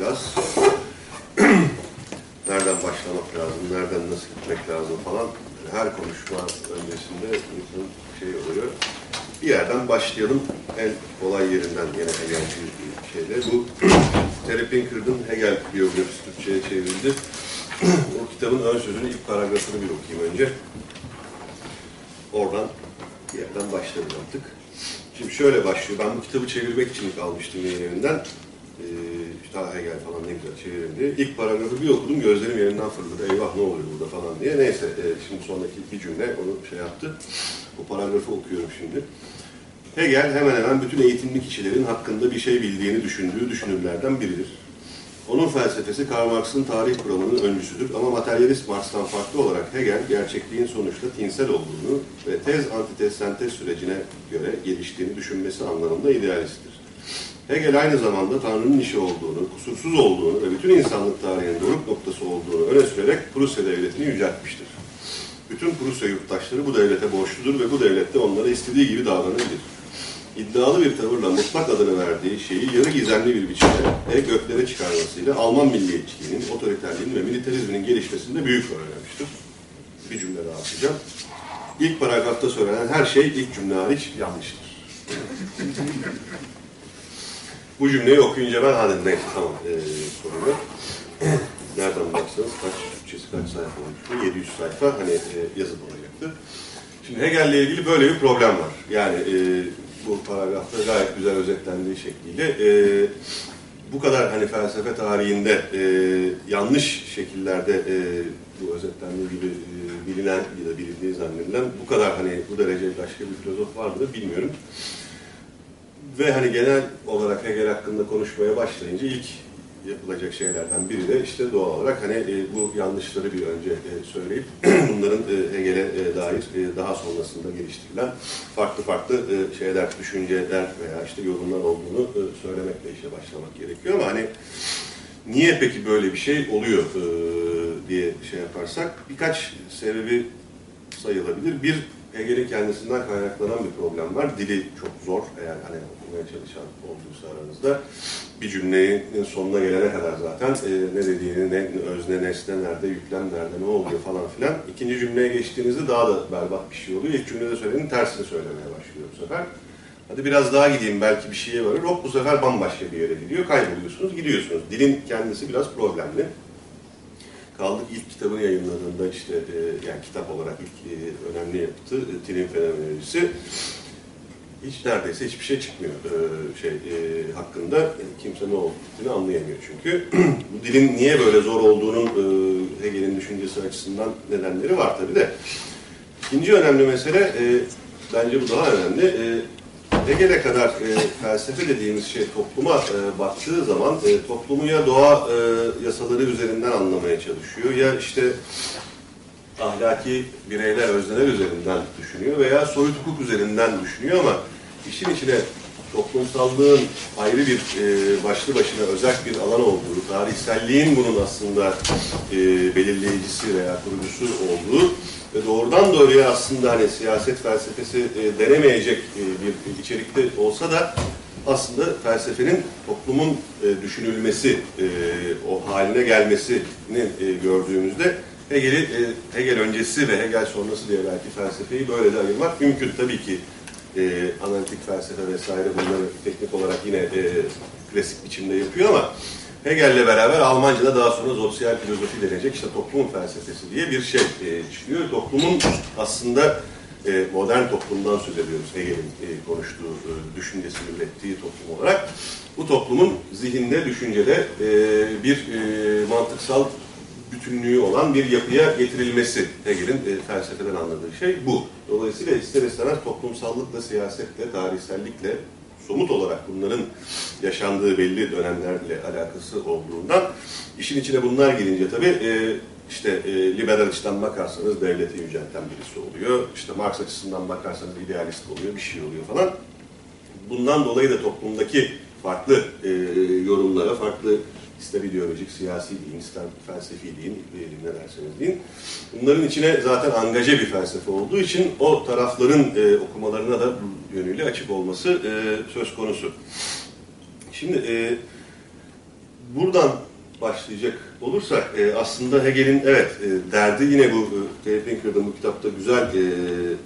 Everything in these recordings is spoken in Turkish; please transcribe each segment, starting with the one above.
biraz nereden başlamak lazım, nereden nasıl gitmek lazım falan her konuşma öncesinde insanın şey oluyor. Bir yerden başlayalım en kolay yerinden yine Hegelci bir şeyle. Bu Terry Pinker'ın Hegel biyografisi Türkçe'ye çevrildi. o kitabın ön sözünün ilk paragrafını bir okuyayım önce. Oradan bir yerden başlarız artık. Şimdi şöyle başlıyor. Ben bu kitabı çevirmek için almıştım yayın evinden. İşte Hegel falan ne güzel çevirin diye. İlk paragrafı bir okudum, gözlerim yerinden fırladı. Eyvah ne oluyor burada falan diye. Neyse, e, şimdi sonraki bir cümle onu şey yaptı. Bu paragrafı okuyorum şimdi. Hegel hemen hemen bütün eğitimli kişilerin hakkında bir şey bildiğini düşündüğü düşünürlerden biridir. Onun felsefesi Karl Marx'ın tarih kuramının öncüsüdür ama materyalist Marx'tan farklı olarak Hegel gerçekliğin sonuçta tinsel olduğunu ve tez antitez sentez sürecine göre geliştiğini düşünmesi anlamında idealisttir. Hegel aynı zamanda Tanrı'nın işi olduğunu, kusursuz olduğunu ve bütün insanlık tarihinin doruk noktası olduğunu öne sürerek Prusya devletini yüceltmiştir. Bütün Prusya yurttaşları bu devlete borçludur ve bu devlette onlara istediği gibi davranabilir iddialı bir tavırla mutlak adını verdiği şeyi yarı gizemli bir biçimde ve göklere çıkarmasıyla Alman milliyetçiliğinin, otoriterliğin ve militarizminin gelişmesinde büyük rol oynamıştır. Bir cümle daha atacağım. İlk paragrafta söylenen her şey ilk cümle hariç yanlıştır. Bu cümleyi okuyunca ben hadi neyse tamam ee, sorun. Nereden baksanız kaç Türkçesi kaç sayfa olmuş? 700 sayfa hani e, yazı olacaktı. Şimdi Hegel'le ilgili böyle bir problem var. Yani e, bu paragrafta gayet güzel özetlendiği şekliyle e, bu kadar hani felsefe tarihinde e, yanlış şekillerde e, bu özetlendiği gibi e, bilinen ya da bilindiği zannedilen bu kadar hani bu derece başka bir filozof vardı da bilmiyorum. Ve hani genel olarak Hegel hakkında konuşmaya başlayınca ilk yapılacak şeylerden biri de işte doğal olarak hani e, bu yanlışları bir önce e, söyleyip bunların e, Hegel'e dair daha sonrasında geliştirilen farklı farklı e, şeyler, düşünceler veya işte yorumlar olduğunu söylemekle işe başlamak gerekiyor ama hani niye peki böyle bir şey oluyor diye şey yaparsak birkaç sebebi sayılabilir. Bir Hegel'in kendisinden kaynaklanan bir problem var. Dili çok zor. Eğer hani okumaya çalışan olduysa aranızda bir cümlenin sonuna gelene kadar zaten e, ne dediğini, ne özne, nesne nerede, yüklem nerede, ne oluyor falan filan. İkinci cümleye geçtiğinizde daha da berbat bir şey oluyor. İlk cümlede söylenin tersini söylemeye başlıyor bu sefer. Hadi biraz daha gideyim belki bir şeye varır. Hop bu sefer bambaşka bir yere gidiyor. Kayboluyorsunuz, gidiyorsunuz. Dilin kendisi biraz problemli. Kaldık ilk kitabını yayınladığında işte e, yani kitap olarak ilk e, önemli yapıtı e, Tilin Fenomenolojisi hiç neredeyse hiçbir şey çıkmıyor e, şey e, hakkında. E, kimse ne olduğunu anlayamıyor çünkü. Bu dilin niye böyle zor olduğunun e, Hegel'in düşüncesi açısından nedenleri var tabi de. İkinci önemli mesele, e, bence bu daha önemli. E, Hegel'e kadar e, felsefe dediğimiz şey topluma e, baktığı zaman e, toplumu ya doğa e, yasaları üzerinden anlamaya çalışıyor ya işte ahlaki bireyler, özneler üzerinden düşünüyor veya soyut hukuk üzerinden düşünüyor ama işin içine toplumsallığın ayrı bir e, başlı başına özel bir alan olduğu, tarihselliğin bunun aslında e, belirleyicisi veya kurucusu olduğu ve doğrudan doğruya aslında hani siyaset felsefesi e, denemeyecek e, bir içerikte olsa da aslında felsefenin toplumun e, düşünülmesi, e, o haline gelmesini e, gördüğümüzde Hegel'i e, Hegel öncesi ve Hegel sonrası diye belki felsefeyi böyle de ayırmak mümkün. Tabii ki e, analitik felsefe vesaire bunları teknik olarak yine e, klasik biçimde yapıyor ama Hegel'le beraber Almanca'da daha sonra sosyal filozofi denecek işte toplum felsefesi diye bir şey e, çıkıyor. Toplumun aslında e, modern toplumdan söz ediyoruz Hegel'in e, konuştuğu, e, düşüncesini ürettiği toplum olarak. Bu toplumun zihinde, düşüncede e, bir e, mantıksal bütünlüğü olan bir yapıya getirilmesi Hegel'in e, felsefeden anladığı şey bu. Dolayısıyla ister istemez toplumsallıkla, siyasetle, tarihsellikle somut olarak bunların yaşandığı belli dönemlerle alakası olduğundan işin içine bunlar girince tabii e, işte e, liberal açıdan bakarsanız devleti yücelten birisi oluyor. İşte Marx açısından bakarsanız idealist oluyor, bir şey oluyor falan. Bundan dolayı da toplumdaki farklı e, yorumlara, farklı ister ideolojik, siyasi deyin, ister felsefi deyin, ne derseniz deyin. Bunların içine zaten angaje bir felsefe olduğu için o tarafların e, okumalarına da yönüyle açık olması e, söz konusu. Şimdi e, buradan başlayacak olursak e, aslında Hegel'in evet e, derdi yine bu e, Pinker'da bu kitapta güzel e,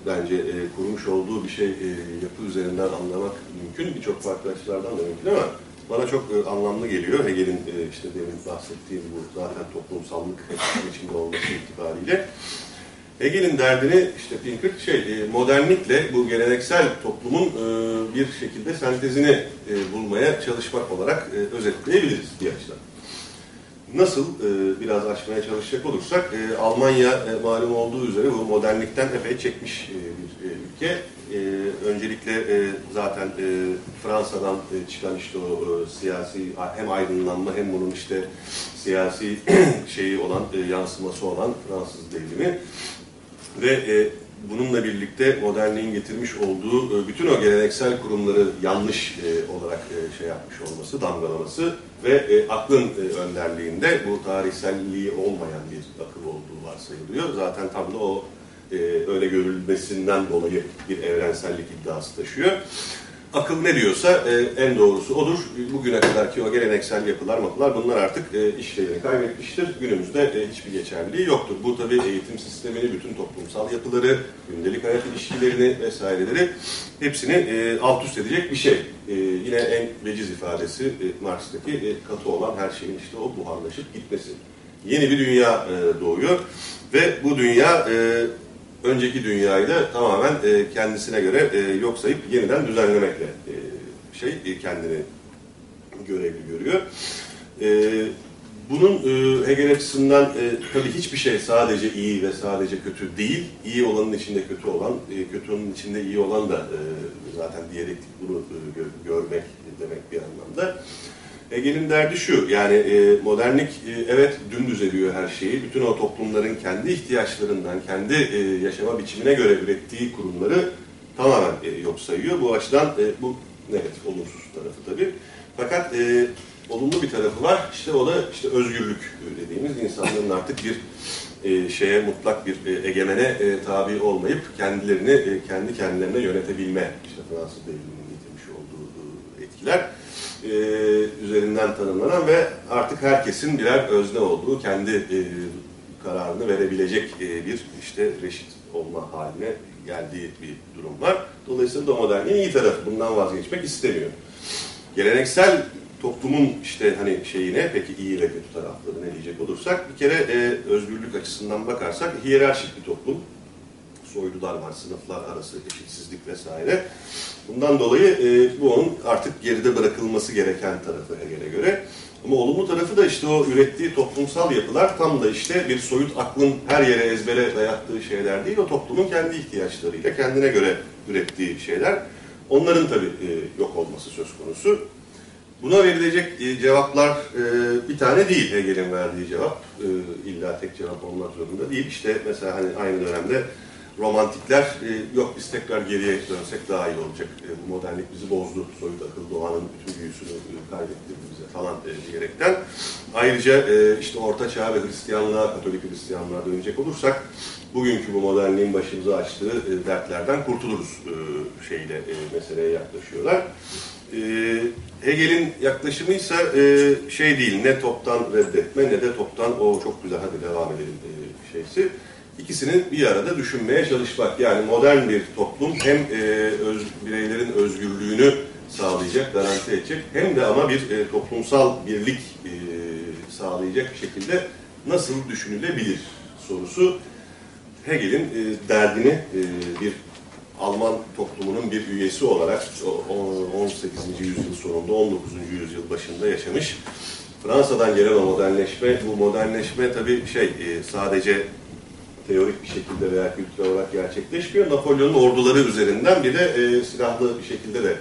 bence e, kurmuş olduğu bir şey e, yapı üzerinden anlamak mümkün. Birçok farklı açılardan da mümkün ama bana çok e, anlamlı geliyor. Hegel'in e, işte demin bahsettiğim bu zaten toplumsallık içinde olması itibariyle. Hegel'in derdini işte Pinker şey e, modernlikle bu geleneksel toplumun bir şekilde sentezini bulmaya çalışmak olarak özetleyebiliriz bir açıdan. Nasıl e, biraz açmaya çalışacak olursak e, Almanya e, malum olduğu üzere bu modernlikten epey çekmiş e, bir e, ülke. E, öncelikle e, zaten e, Fransa'dan e, çıkan işte o e, siyasi hem aydınlanma hem bunun işte siyasi şeyi olan e, yansıması olan Fransız devrimi ve e, bununla birlikte modernliğin getirmiş olduğu e, bütün o geleneksel kurumları yanlış e, olarak e, şey yapmış olması, damgalaması ve aklın önderliğinde bu tarihselliği olmayan bir akıl olduğu varsayılıyor. Zaten tam da o öyle görülmesinden dolayı bir evrensellik iddiası taşıyor akıl ne diyorsa e, en doğrusu odur. Bugüne kadarki o geleneksel yapılar, mapılar bunlar artık e, işlevini kaybetmiştir. Günümüzde e, hiçbir geçerliliği yoktur. Bu tabii eğitim sistemini, bütün toplumsal yapıları, gündelik hayat ilişkilerini vesaireleri hepsini e, alt üst edecek bir şey. E, yine en veciz ifadesi e, Marx'taki e, katı olan her şeyin işte o buharlaşıp gitmesi. Yeni bir dünya e, doğuyor ve bu dünya e, önceki dünyayı da tamamen e, kendisine göre e, yok sayıp yeniden düzenlemekle e, şey e, kendini görevli görüyor. E, bunun e, Hegel açısından e, tabii hiçbir şey sadece iyi ve sadece kötü değil. İyi olanın içinde kötü olan, e, kötü içinde iyi olan da e, zaten diyalektik bunu e, gö görmek demek bir anlamda. Hegel'in derdi şu, yani e, modernlik e, evet dümdüz ediyor her şeyi. Bütün o toplumların kendi ihtiyaçlarından, kendi e, yaşama biçimine göre ürettiği kurumları tamamen e, yok sayıyor. Bu açıdan e, bu negatif, olumsuz tarafı tabii. Fakat e, olumlu bir tarafı var. İşte o da işte özgürlük dediğimiz insanların artık bir e, şeye mutlak bir e, egemene e, tabi olmayıp kendilerini e, kendi kendilerine yönetebilme. İşte Fransız devriminin getirmiş olduğu e, etkiler e, üzerinden tanımlanan ve artık herkesin birer özne olduğu, kendi e, kararını verebilecek e, bir işte reşit olma haline geldiği bir durum var. Dolayısıyla da modernliğin iyi tarafı bundan vazgeçmek istemiyor. Geleneksel toplumun işte hani şeyine peki iyi ve kötü tarafları ne diyecek olursak bir kere e, özgürlük açısından bakarsak hiyerarşik bir toplum soylular var, sınıflar arası eşitsizlik vesaire. Bundan dolayı e, bu onun artık geride bırakılması gereken tarafı Hegel'e göre. Ama olumlu tarafı da işte o ürettiği toplumsal yapılar tam da işte bir soyut aklın her yere ezbere dayattığı şeyler değil, o toplumun kendi ihtiyaçlarıyla kendine göre ürettiği şeyler. Onların tabii e, yok olması söz konusu. Buna verilecek e, cevaplar e, bir tane değil Hegel'in verdiği cevap. E, illa tek cevap olmak zorunda değil. İşte mesela hani aynı dönemde romantikler e, yok biz tekrar geriye dönsek daha iyi olacak. E, modernlik bizi bozdu. Soyut akıl doğanın bütün büyüsünü e, kaybettirdi bize falan e, diyerekten. Ayrıca e, işte Orta Çağ ve Hristiyanlığa, Katolik Hristiyanlığa dönecek olursak bugünkü bu modernliğin başımıza açtığı e, dertlerden kurtuluruz e, şeyle e, meseleye yaklaşıyorlar. E, Hegel'in yaklaşımı ise e, şey değil, ne toptan reddetme ne de toptan o çok güzel hadi devam edelim e, şeysi ikisinin bir arada düşünmeye çalışmak. Yani modern bir toplum hem e, öz, bireylerin özgürlüğünü sağlayacak, garanti edecek hem de ama bir e, toplumsal birlik e, sağlayacak şekilde nasıl düşünülebilir sorusu Hegel'in e, derdini e, bir Alman toplumunun bir üyesi olarak 18. yüzyıl sonunda 19. yüzyıl başında yaşamış. Fransa'dan gelen o modernleşme, bu modernleşme tabii şey e, sadece teorik bir şekilde veya kültürel olarak gerçekleşmiyor. Napolyon'un orduları üzerinden bir de e, silahlı bir şekilde de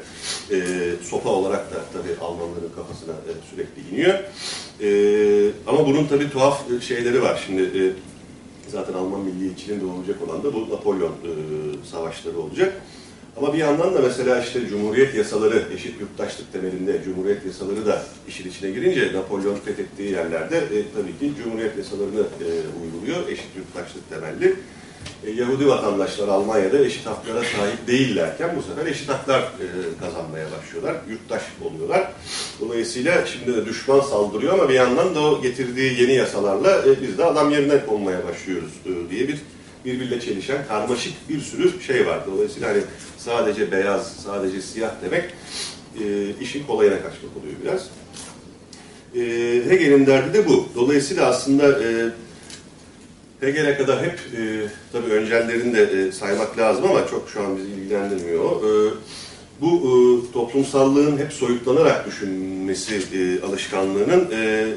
e, sopa olarak da tabii Almanların kafasına e, sürekli iniyor. E, ama bunun tabii tuhaf e, şeyleri var. Şimdi e, zaten Alman milliyetçiliğinde olacak olan da bu Napolyon e, savaşları olacak. Ama bir yandan da mesela işte Cumhuriyet yasaları, eşit yurttaşlık temelinde Cumhuriyet yasaları da işin içine girince Napolyon fethettiği yerlerde e, tabii ki Cumhuriyet yasalarını e, uyguluyor, eşit yurttaşlık temelli. e, Yahudi vatandaşlar Almanya'da eşit haklara sahip değillerken bu sefer eşit haklar e, kazanmaya başlıyorlar. Yurttaş oluyorlar. Dolayısıyla şimdi de düşman saldırıyor ama bir yandan da o getirdiği yeni yasalarla e, biz de adam yerine konmaya başlıyoruz e, diye bir birbiriyle çelişen karmaşık bir sürü şey var. Dolayısıyla hani sadece beyaz, sadece siyah demek e, işin kolayına kaçmak oluyor biraz. E, Hegel'in derdi de bu. Dolayısıyla aslında e, Hegel'e kadar hep e, tabii öncellerini de e, saymak lazım ama çok şu an bizi ilgilendirmiyor. E, bu e, toplumsallığın hep soyutlanarak düşünmesi e, alışkanlığının e,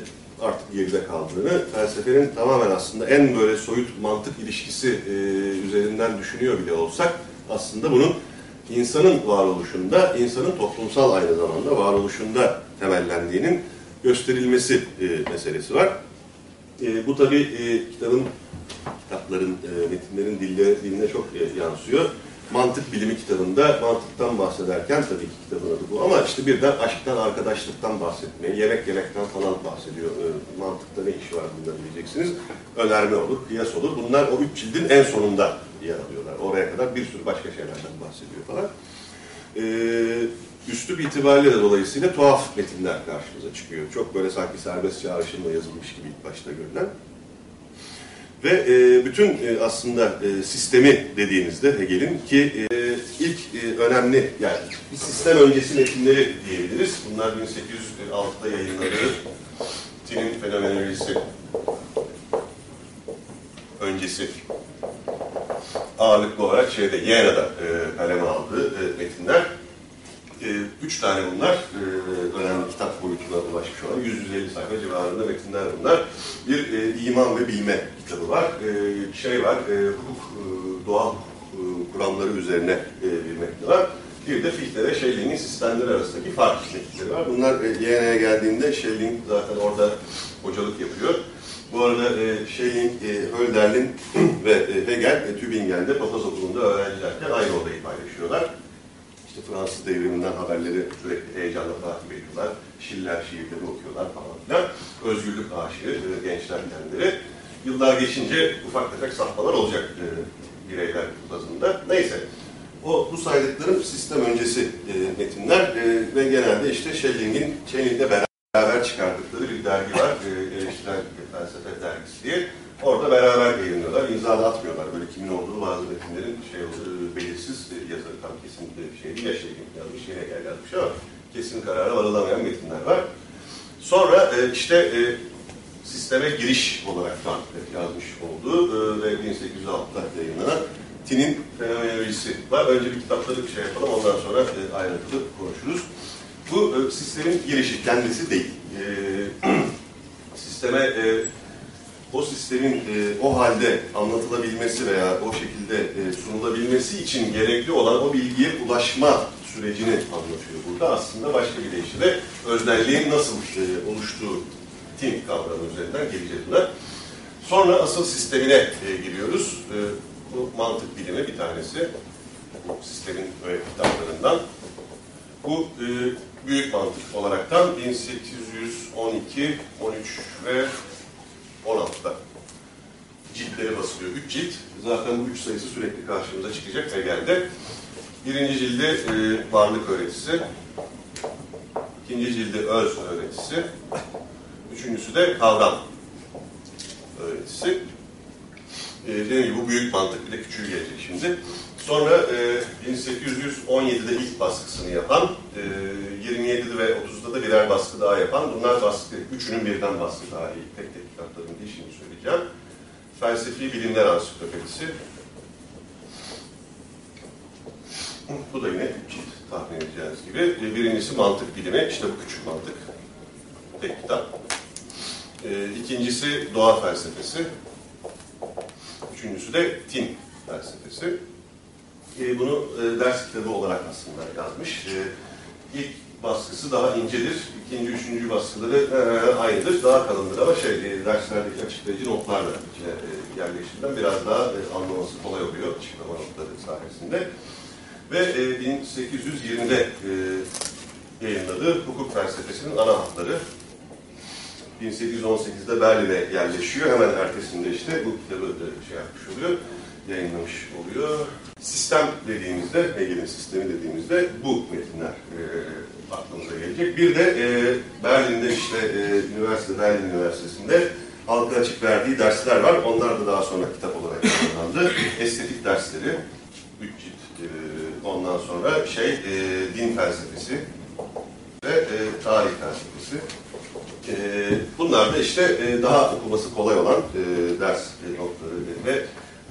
artık geride kaldığını, felsefenin tamamen aslında en böyle soyut mantık ilişkisi e, üzerinden düşünüyor bile olsak aslında bunun insanın varoluşunda, insanın toplumsal aynı zamanda varoluşunda temellendiğinin gösterilmesi e, meselesi var. E, bu tabi e, kitabın, kitapların, e, metinlerin dille, diline çok e, yansıyor. Mantık bilimi kitabında mantıktan bahsederken tabii ki kitabın adı bu ama işte birden aşktan, arkadaşlıktan bahsetmeye, yemek yemekten falan bahsediyor. E, mantıkta ne işi var bunda diyeceksiniz. Önerme olur, kıyas olur. Bunlar o üç cildin en sonunda yer alıyorlar. Oraya kadar bir sürü başka şeylerden bahsediyor falan. E, üslup itibariyle de dolayısıyla tuhaf metinler karşımıza çıkıyor. Çok böyle sanki serbest çağrışımla yazılmış gibi ilk başta görünen. Ve e, bütün e, aslında e, sistemi dediğinizde Hegel'in ki e, ilk e, önemli yani bir sistem öncesi metinleri diyebiliriz. Bunlar 1806'da yayınladığı Tin'in fenomenolojisi öncesi ağırlıklı olarak şeyde Yena'da e, kaleme aldığı e, metinler. E, üç tane bunlar e, önemli kitap boyutuna ulaşmış olan 150 sayfa civarında metinler bunlar. Bir e, iman ve bilme kitabı var. E, şey var, e, hukuk, e, doğal e, kuramları üzerine e, bir metni var. Bir de Fichte ve Schelling'in sistemleri arasındaki fark metnleri var. Bunlar e, Yena'ya geldiğinde Schelling zaten orada hocalık yapıyor. Bu arada e, Schelling, e, Hölderlin ve e, Hegel e, Tübingen'de papaz okulunda öğrencilerken aynı odayı paylaşıyorlar. İşte Fransız devriminden haberleri sürekli heyecanla takip ediyorlar. Schiller şiirleri okuyorlar falan filan. Özgürlük aşığı e, gençler kendileri. Yıllar geçince ufak tefek safhalar olacak e, bireyler bazında. Neyse. O bu saydıklarım sistem öncesi e, metinler e, ve genelde işte Schelling'in Schelling'le beraber çıkardıkları bir dergi var. E, Eleştirel Felsefe Dergisi diye. Orada beraber yayınlıyorlar. İmza atmıyorlar. Böyle kimin olduğu bazı metinlerin şey olduğu belirsiz e, yazarı tam kesin Ya Schelling yazmış, ya Hegel yazmış ama kesin karara varılamayan metinler var. Sonra e, işte e, sisteme giriş olarak da yazmış olduğu e, ve 1806'da yayınlanan Tin'in fenomenolojisi var. Önce bir kitapları bir şey yapalım, ondan sonra e, ayrıntılı konuşuruz. Bu e, sistemin girişi, kendisi değil. E, sisteme e, o sistemin e, o halde anlatılabilmesi veya o şekilde e, sunulabilmesi için gerekli olan o bilgiye ulaşma sürecini anlatıyor burada. Aslında başka bir deyişle öznelliğin nasıl e, oluştuğu tim kavramı üzerinden geleceğiz buna. Sonra asıl sistemine e, giriyoruz. E, bu mantık bilimi bir tanesi. Bu sistemin böyle kitaplarından. Bu e, büyük mantık olaraktan 1812, 13 ve 16'da ciltleri basılıyor. Üç cilt. Zaten bu üç sayısı sürekli karşımıza çıkacak Hegel'de. Birinci cildi e, varlık öğretisi. ikinci cildi öz öğretisi. Üçüncüsü de kavram öğretisi. E, dediğim gibi bu büyük mantık bir de küçüğü gelecek şimdi. Sonra e, 1817'de ilk baskısını yapan, e, 27'de ve 30'da da birer baskı daha yapan, bunlar baskı, üçünün birden baskı iyi. Tek tek kitapların değil şimdi söyleyeceğim. Felsefi Bilimler Ansiklopedisi. Bu da yine cilt tahmin edeceğiniz gibi. E, birincisi mantık bilimi, işte bu küçük mantık. Tek kitap. E, ikincisi doğa felsefesi. Üçüncüsü de tin felsefesi. E, bunu ders kitabı olarak aslında yazmış. İlk baskısı daha incedir. İkinci, üçüncü baskıları e, aynıdır. Daha kalındır ama şey, e, derslerdeki açıklayıcı notlarla içine e, yerleştirilen biraz daha e, anlaması kolay oluyor açıklama notları sayesinde. Ve e, 1820'de e, yayınladığı hukuk felsefesinin ana hatları 1818'de Berlin'e yerleşiyor. Hemen ertesinde işte bu kitabı da şey yapmış oluyor. yayınlamış oluyor. Sistem dediğimizde, Hegel'in sistemi dediğimizde bu metinler e, aklımıza gelecek. Bir de e, Berlin'de işte e, üniversite, Berlin Üniversitesi'nde halka açık verdiği dersler var. Onlar da daha sonra kitap olarak yayınlandı. Estetik dersleri, üç cilt. E, ondan sonra şey, e, din felsefesi ve e, tarih felsefesi. E, bunlar da işte e, daha okuması kolay olan e, ders e, notları ve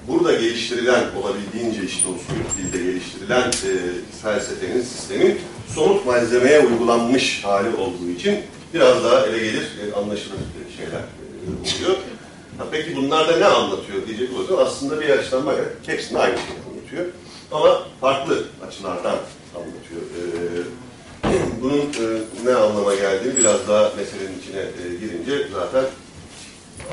burada geliştirilen, olabildiğince işte soyut dilde geliştirilen e, felsefenin, sistemin malzemeye uygulanmış hali olduğu için biraz daha ele gelir, e, anlaşılır şeyler e, oluyor. Ha, peki bunlar da ne anlatıyor diyecek olursak aslında bir açıdan bakarak hepsini aynı şeyi anlatıyor. Ama farklı açılardan anlatıyor. E, bunun ne anlama geldiğini biraz daha meselenin içine girince zaten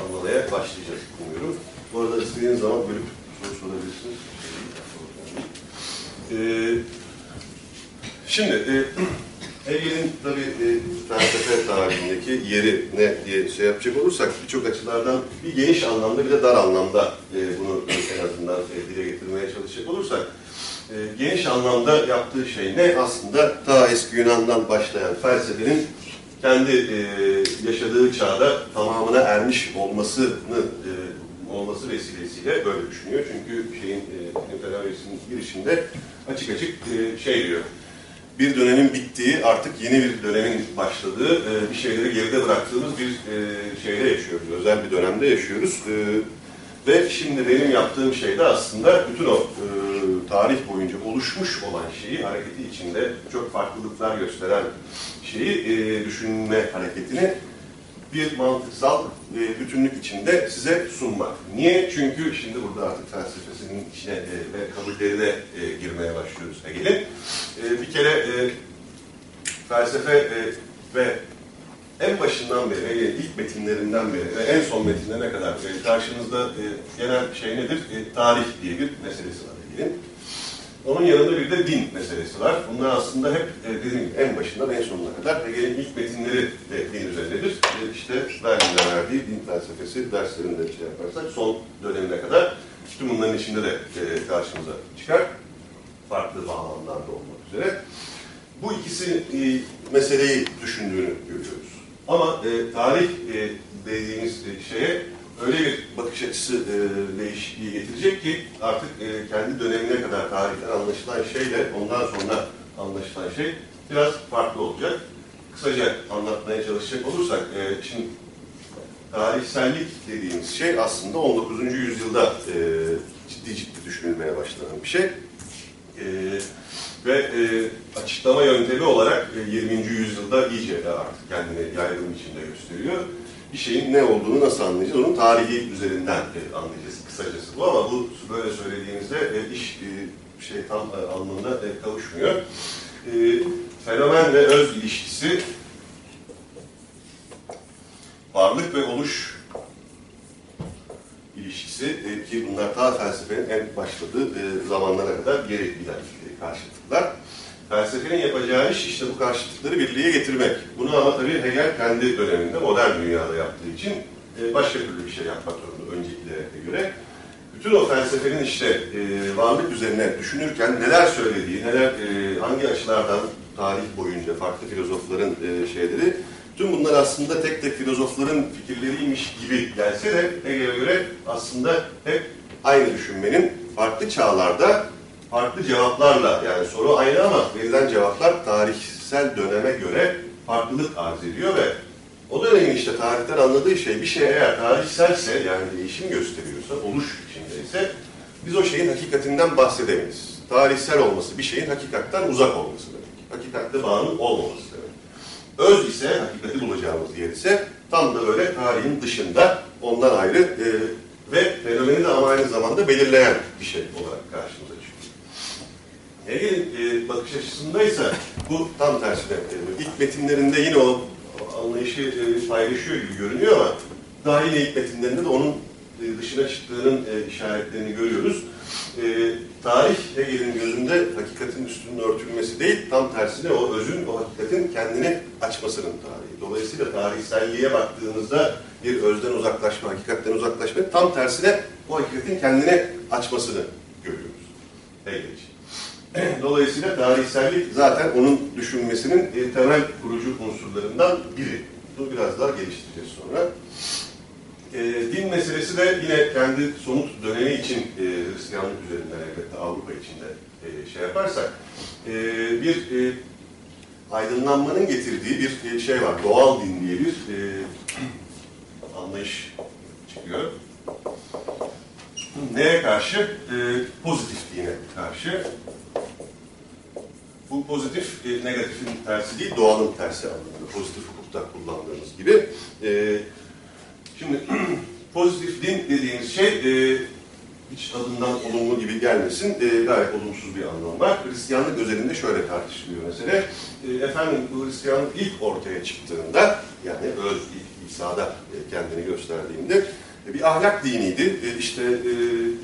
anlamaya başlayacağız umuyorum. Bu arada istediğiniz zaman bölüp soru sorabilirsiniz. E, şimdi e, Hegel'in tabii e, felsefe tarihindeki yeri ne diye şey yapacak olursak birçok açılardan bir geniş anlamda bir de dar anlamda e, bunu en azından e, dile getirmeye çalışacak olursak e, geniş anlamda yaptığı şey ne? Aslında ta eski Yunan'dan başlayan felsefenin kendi e, yaşadığı çağda tamamına ermiş olmasını e, olması vesilesiyle böyle düşünüyor. Çünkü şeyin e, girişinde açık açık e, şey diyor. Bir dönemin bittiği, artık yeni bir dönemin başladığı, e, bir şeyleri geride bıraktığımız bir e, şeyde yaşıyoruz. Özel bir dönemde yaşıyoruz. E, ve şimdi benim yaptığım şey de aslında bütün o e, tarih boyunca oluşmuş olan şeyi, hareketi içinde çok farklılıklar gösteren şeyi e, düşünme hareketini bir mantıksal e, bütünlük içinde size sunmak. Niye? Çünkü şimdi burada artık felsefesinin içine e, ve kabullerine e, girmeye başlıyoruz Hegel'in. E, bir kere e, felsefe e, ve en başından beri, Hegel'in ilk metinlerinden beri ve en son metinlerine kadar e, karşınızda e, genel şey nedir? E, tarih diye bir meselesi var Hegel'in. Onun yanında bir de din meselesi var. Bunlar aslında hep e, dediğim gibi en başından en sonuna kadar Hegel'in ilk metinleri de din üzerindedir. E, işte Berlin'de verdiği din felsefesi derslerinde şey yaparsak son dönemine kadar tüm bunların içinde de e, karşımıza çıkar. Farklı bağlamlarda olmak üzere. Bu ikisi e, meseleyi düşündüğünü görüyoruz. Ama e, tarih e, dediğimiz e, şeye öyle bir bakış açısı e, değişikliği getirecek ki artık e, kendi dönemine kadar tarihten anlaşılan şeyle ondan sonra anlaşılan şey biraz farklı olacak. Kısaca anlatmaya çalışacak olursak, e, şimdi tarihsellik dediğimiz şey aslında 19. yüzyılda e, ciddi ciddi düşünülmeye başlanan bir şey. E, ve e, açıklama yöntemi olarak e, 20. yüzyılda iyice artık kendini yaygın içinde gösteriyor bir şeyin ne olduğunu nasıl anlayacağız? Onun tarihi üzerinden e, anlayacağız. Kısacası bu ama bu böyle söylediğimizde e, iş e, şey tam e, anlamına e, kavuşmuyor. E, fenomen ve öz ilişkisi varlık ve oluş ilişkisi e, ki bunlar ta felsefenin en başladığı e, zamanlara kadar geri giden e, karşıtlıklar. Felsefenin yapacağı iş işte bu karşıtlıkları birliğe getirmek. Bunu ama tabii Hegel kendi döneminde modern dünyada yaptığı için e, başka türlü bir şey yapmak zorunda öncekilere göre. Bütün o felsefenin işte e, varlık üzerine düşünürken neler söylediği, neler e, hangi açılardan tarih boyunca farklı filozofların şeyleri, tüm bunlar aslında tek tek filozofların fikirleriymiş gibi gelse de Hegel'e göre aslında hep aynı düşünmenin farklı çağlarda farklı cevaplarla yani soru aynı ama verilen cevaplar tarihsel döneme göre farklılık arz ediyor ve o dönemin işte tarihten anladığı şey bir şey eğer tarihselse yani değişim gösteriyorsa, oluş içindeyse biz o şeyin hakikatinden bahsedemeyiz. Tarihsel olması bir şeyin hakikatten uzak olması demek. Hakikatte bağının olmaması. Öz ise, hakikati bulacağımız yer ise tam da böyle tarihin dışında ondan ayrı e, ve fenomeni de ama aynı zamanda belirleyen bir şey olarak karşımıza Hegel'in e, bakış açısındaysa bu tam tersine. E, ilk metinlerinde yine o anlayışı e, paylaşıyor gibi görünüyor ama daha yine ilk metinlerinde de onun e, dışına çıktığının e, işaretlerini görüyoruz. E, tarih Hegel'in gözünde hakikatin üstünün örtülmesi değil, tam tersine o özün, o hakikatin kendini açmasının tarihi. Dolayısıyla tarihselliğe baktığınızda bir özden uzaklaşma, hakikatten uzaklaşma, tam tersine o hakikatin kendini açmasını görüyoruz Hegel için. Dolayısıyla tarihsellik zaten onun düşünmesinin temel kurucu unsurlarından biri. Bunu biraz daha geliştireceğiz sonra. E, din meselesi de yine kendi somut dönemi için e, Hristiyanlık üzerinden elbette Avrupa içinde e, şey yaparsak e, bir e, aydınlanmanın getirdiği bir e, şey var. Doğal din diye bir e, anlayış çıkıyor. Neye karşı? E, pozitif dine karşı. Bu pozitif, e, negatifin tersi değil, doğanın tersi anlamında. Pozitif hukukta kullandığımız gibi. E, şimdi pozitif din dediğimiz şey e, hiç adından olumlu gibi gelmesin, e, gayet olumsuz bir anlam var. Hristiyanlık özelinde şöyle tartışılıyor mesele. E, efendim bu Hristiyanlık ilk ortaya çıktığında, yani öz İsa'da e, kendini gösterdiğinde e, bir ahlak diniydi. E, işte e,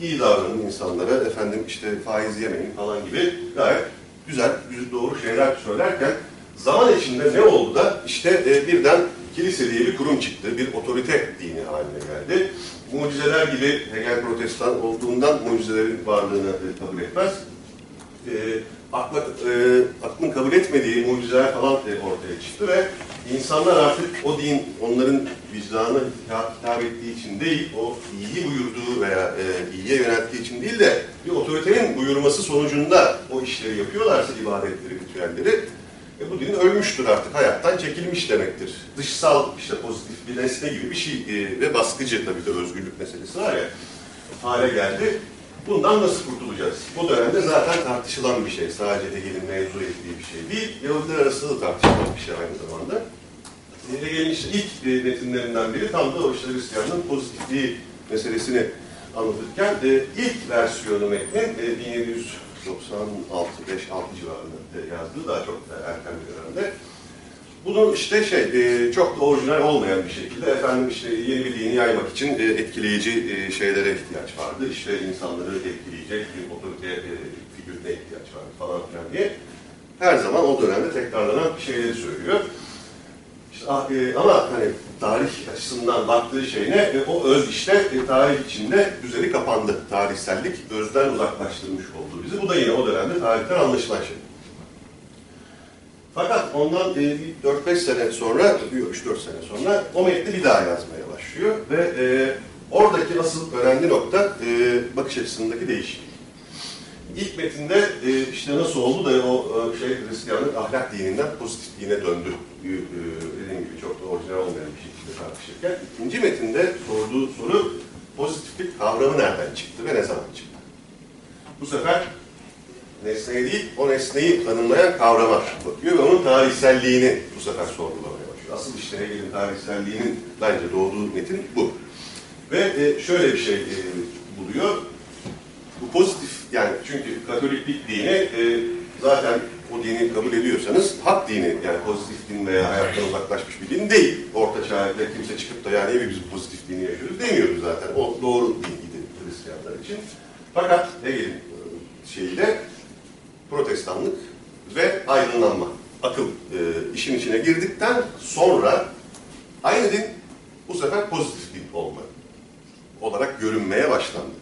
iyi davranın insanlara, efendim işte faiz yemeyin falan gibi gayet güzel, doğru şeyler söylerken zaman içinde ne oldu da işte e, birden kilise diye bir kurum çıktı, bir otorite dini haline geldi. Mucizeler gibi Hegel protestan olduğundan mucizelerin varlığını e, kabul etmez. E, akla, e, aklın kabul etmediği mucizeler falan e, ortaya çıktı ve insanlar artık o din onların vicdanına hitap, hitap ettiği için değil, o iyi buyurduğu veya e, iyiye yönelttiği için değil de bir otoritenin buyurması sonucunda o işleri yapıyorlarsa ibadetleri, ritüelleri e bu düğün ölmüştür artık, hayattan çekilmiş demektir. Dışsal işte pozitif bir nesne gibi bir şey e, ve baskıcı tabii de özgürlük meselesi var ya hale geldi. Bundan nasıl kurtulacağız? Bu dönemde zaten tartışılan bir şey. Sadece de gelin mevzu ettiği bir şey değil. Yahudiler arasında da tartışılan bir şey aynı zamanda. Hegel'in işte ilk e, metinlerinden biri tam da o işte Hristiyanlığın pozitifliği meselesini anlatırken e, ilk versiyonu metnin e, 1700 96 5 6 civarında yazdı daha çok erken bir dönemde. Bunu işte şey e, çok da orijinal olmayan bir şekilde efendim işte yeni bildiğini yaymak için e, etkileyici e, şeylere ihtiyaç vardı. İşte insanları etkileyecek bir otorite figürüne ihtiyaç vardı falan filan diye. Her zaman o dönemde tekrarlanan şeyleri söylüyor. İşte, ah, e, ama hani tarih açısından baktığı şey ne? E, o öz işte e, tarih içinde üzeri kapandı. Tarihsellik özden uzaklaştırmış oldu bizi. Bu da yine o dönemde tarihten anlaşılan şey. Fakat ondan e, 4-5 sene sonra, yok 3-4 sene sonra o metni bir daha yazmaya başlıyor ve e, oradaki asıl önemli nokta e, bakış açısındaki değişiklik. İlk metinde e, işte nasıl oldu da o e, şey Hristiyanlık ahlak dininden pozitif dine döndü. E, dediğim gibi çok da orijinal olmayan bir şekilde tartışırken. ikinci metinde sorduğu soru pozitiflik kavramı nereden çıktı ve ne zaman çıktı? Bu sefer nesneye değil, o nesneyi tanımlayan kavrama bakıyor ve onun tarihselliğini bu sefer sorgulamaya başlıyor. Asıl işte Hegel'in tarihselliğinin bence doğduğu metin bu. Ve e, şöyle bir şey e, buluyor. Bu pozitif, yani çünkü Katoliklik dini zaten o dini kabul ediyorsanız hak dini, yani pozitif din veya hayattan uzaklaşmış bir din değil. Orta çağda kimse çıkıp da yani biz pozitif dini yaşıyoruz demiyoruz zaten. O doğru din idi Hristiyanlar için. Fakat Hegel'in e, şeyiyle protestanlık ve aydınlanma, akıl e, işin içine girdikten sonra aynı din bu sefer pozitif din olma olarak görünmeye başlandı.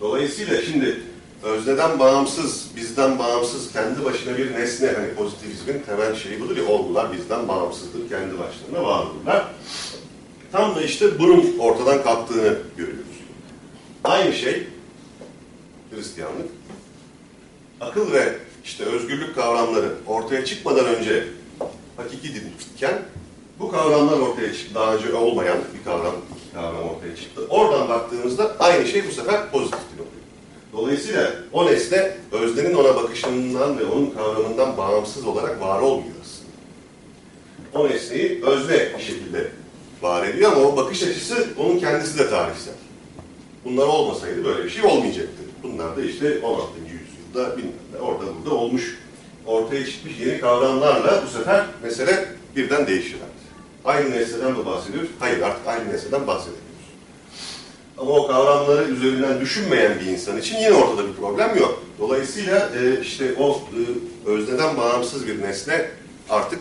Dolayısıyla şimdi özneden bağımsız, bizden bağımsız, kendi başına bir nesne, hani pozitivizmin temel şeyi budur ya, olgular bizden bağımsızdır, kendi başlarına vardırlar. Tam da işte bunun ortadan kalktığını görüyoruz. Aynı şey Hristiyanlık, akıl ve işte özgürlük kavramları ortaya çıkmadan önce hakiki dinken bu kavramlar ortaya çıktı. Daha önce olmayan bir kavram, iki kavram ortaya çıktı. Oradan baktığımızda aynı şey bu sefer pozitif din. Dolayısıyla o nesne öznenin ona bakışından ve onun kavramından bağımsız olarak var olmuyor aslında. O nesneyi özne şekilde var ediyor ama o bakış açısı onun kendisi de tarihsel. Bunlar olmasaydı böyle bir şey olmayacaktı. Bunlar da işte 16. yüzyılda bilmem ne, orada burada olmuş, ortaya çıkmış yeni kavramlarla bu sefer mesele birden değişir artık. Aynı nesneden mi bahsediyoruz? Hayır artık aynı nesneden bahsedemiyoruz. Ama o kavramları üzerinden düşünmeyen bir insan için yine ortada bir problem yok. Dolayısıyla e, işte o e, özneden bağımsız bir nesne artık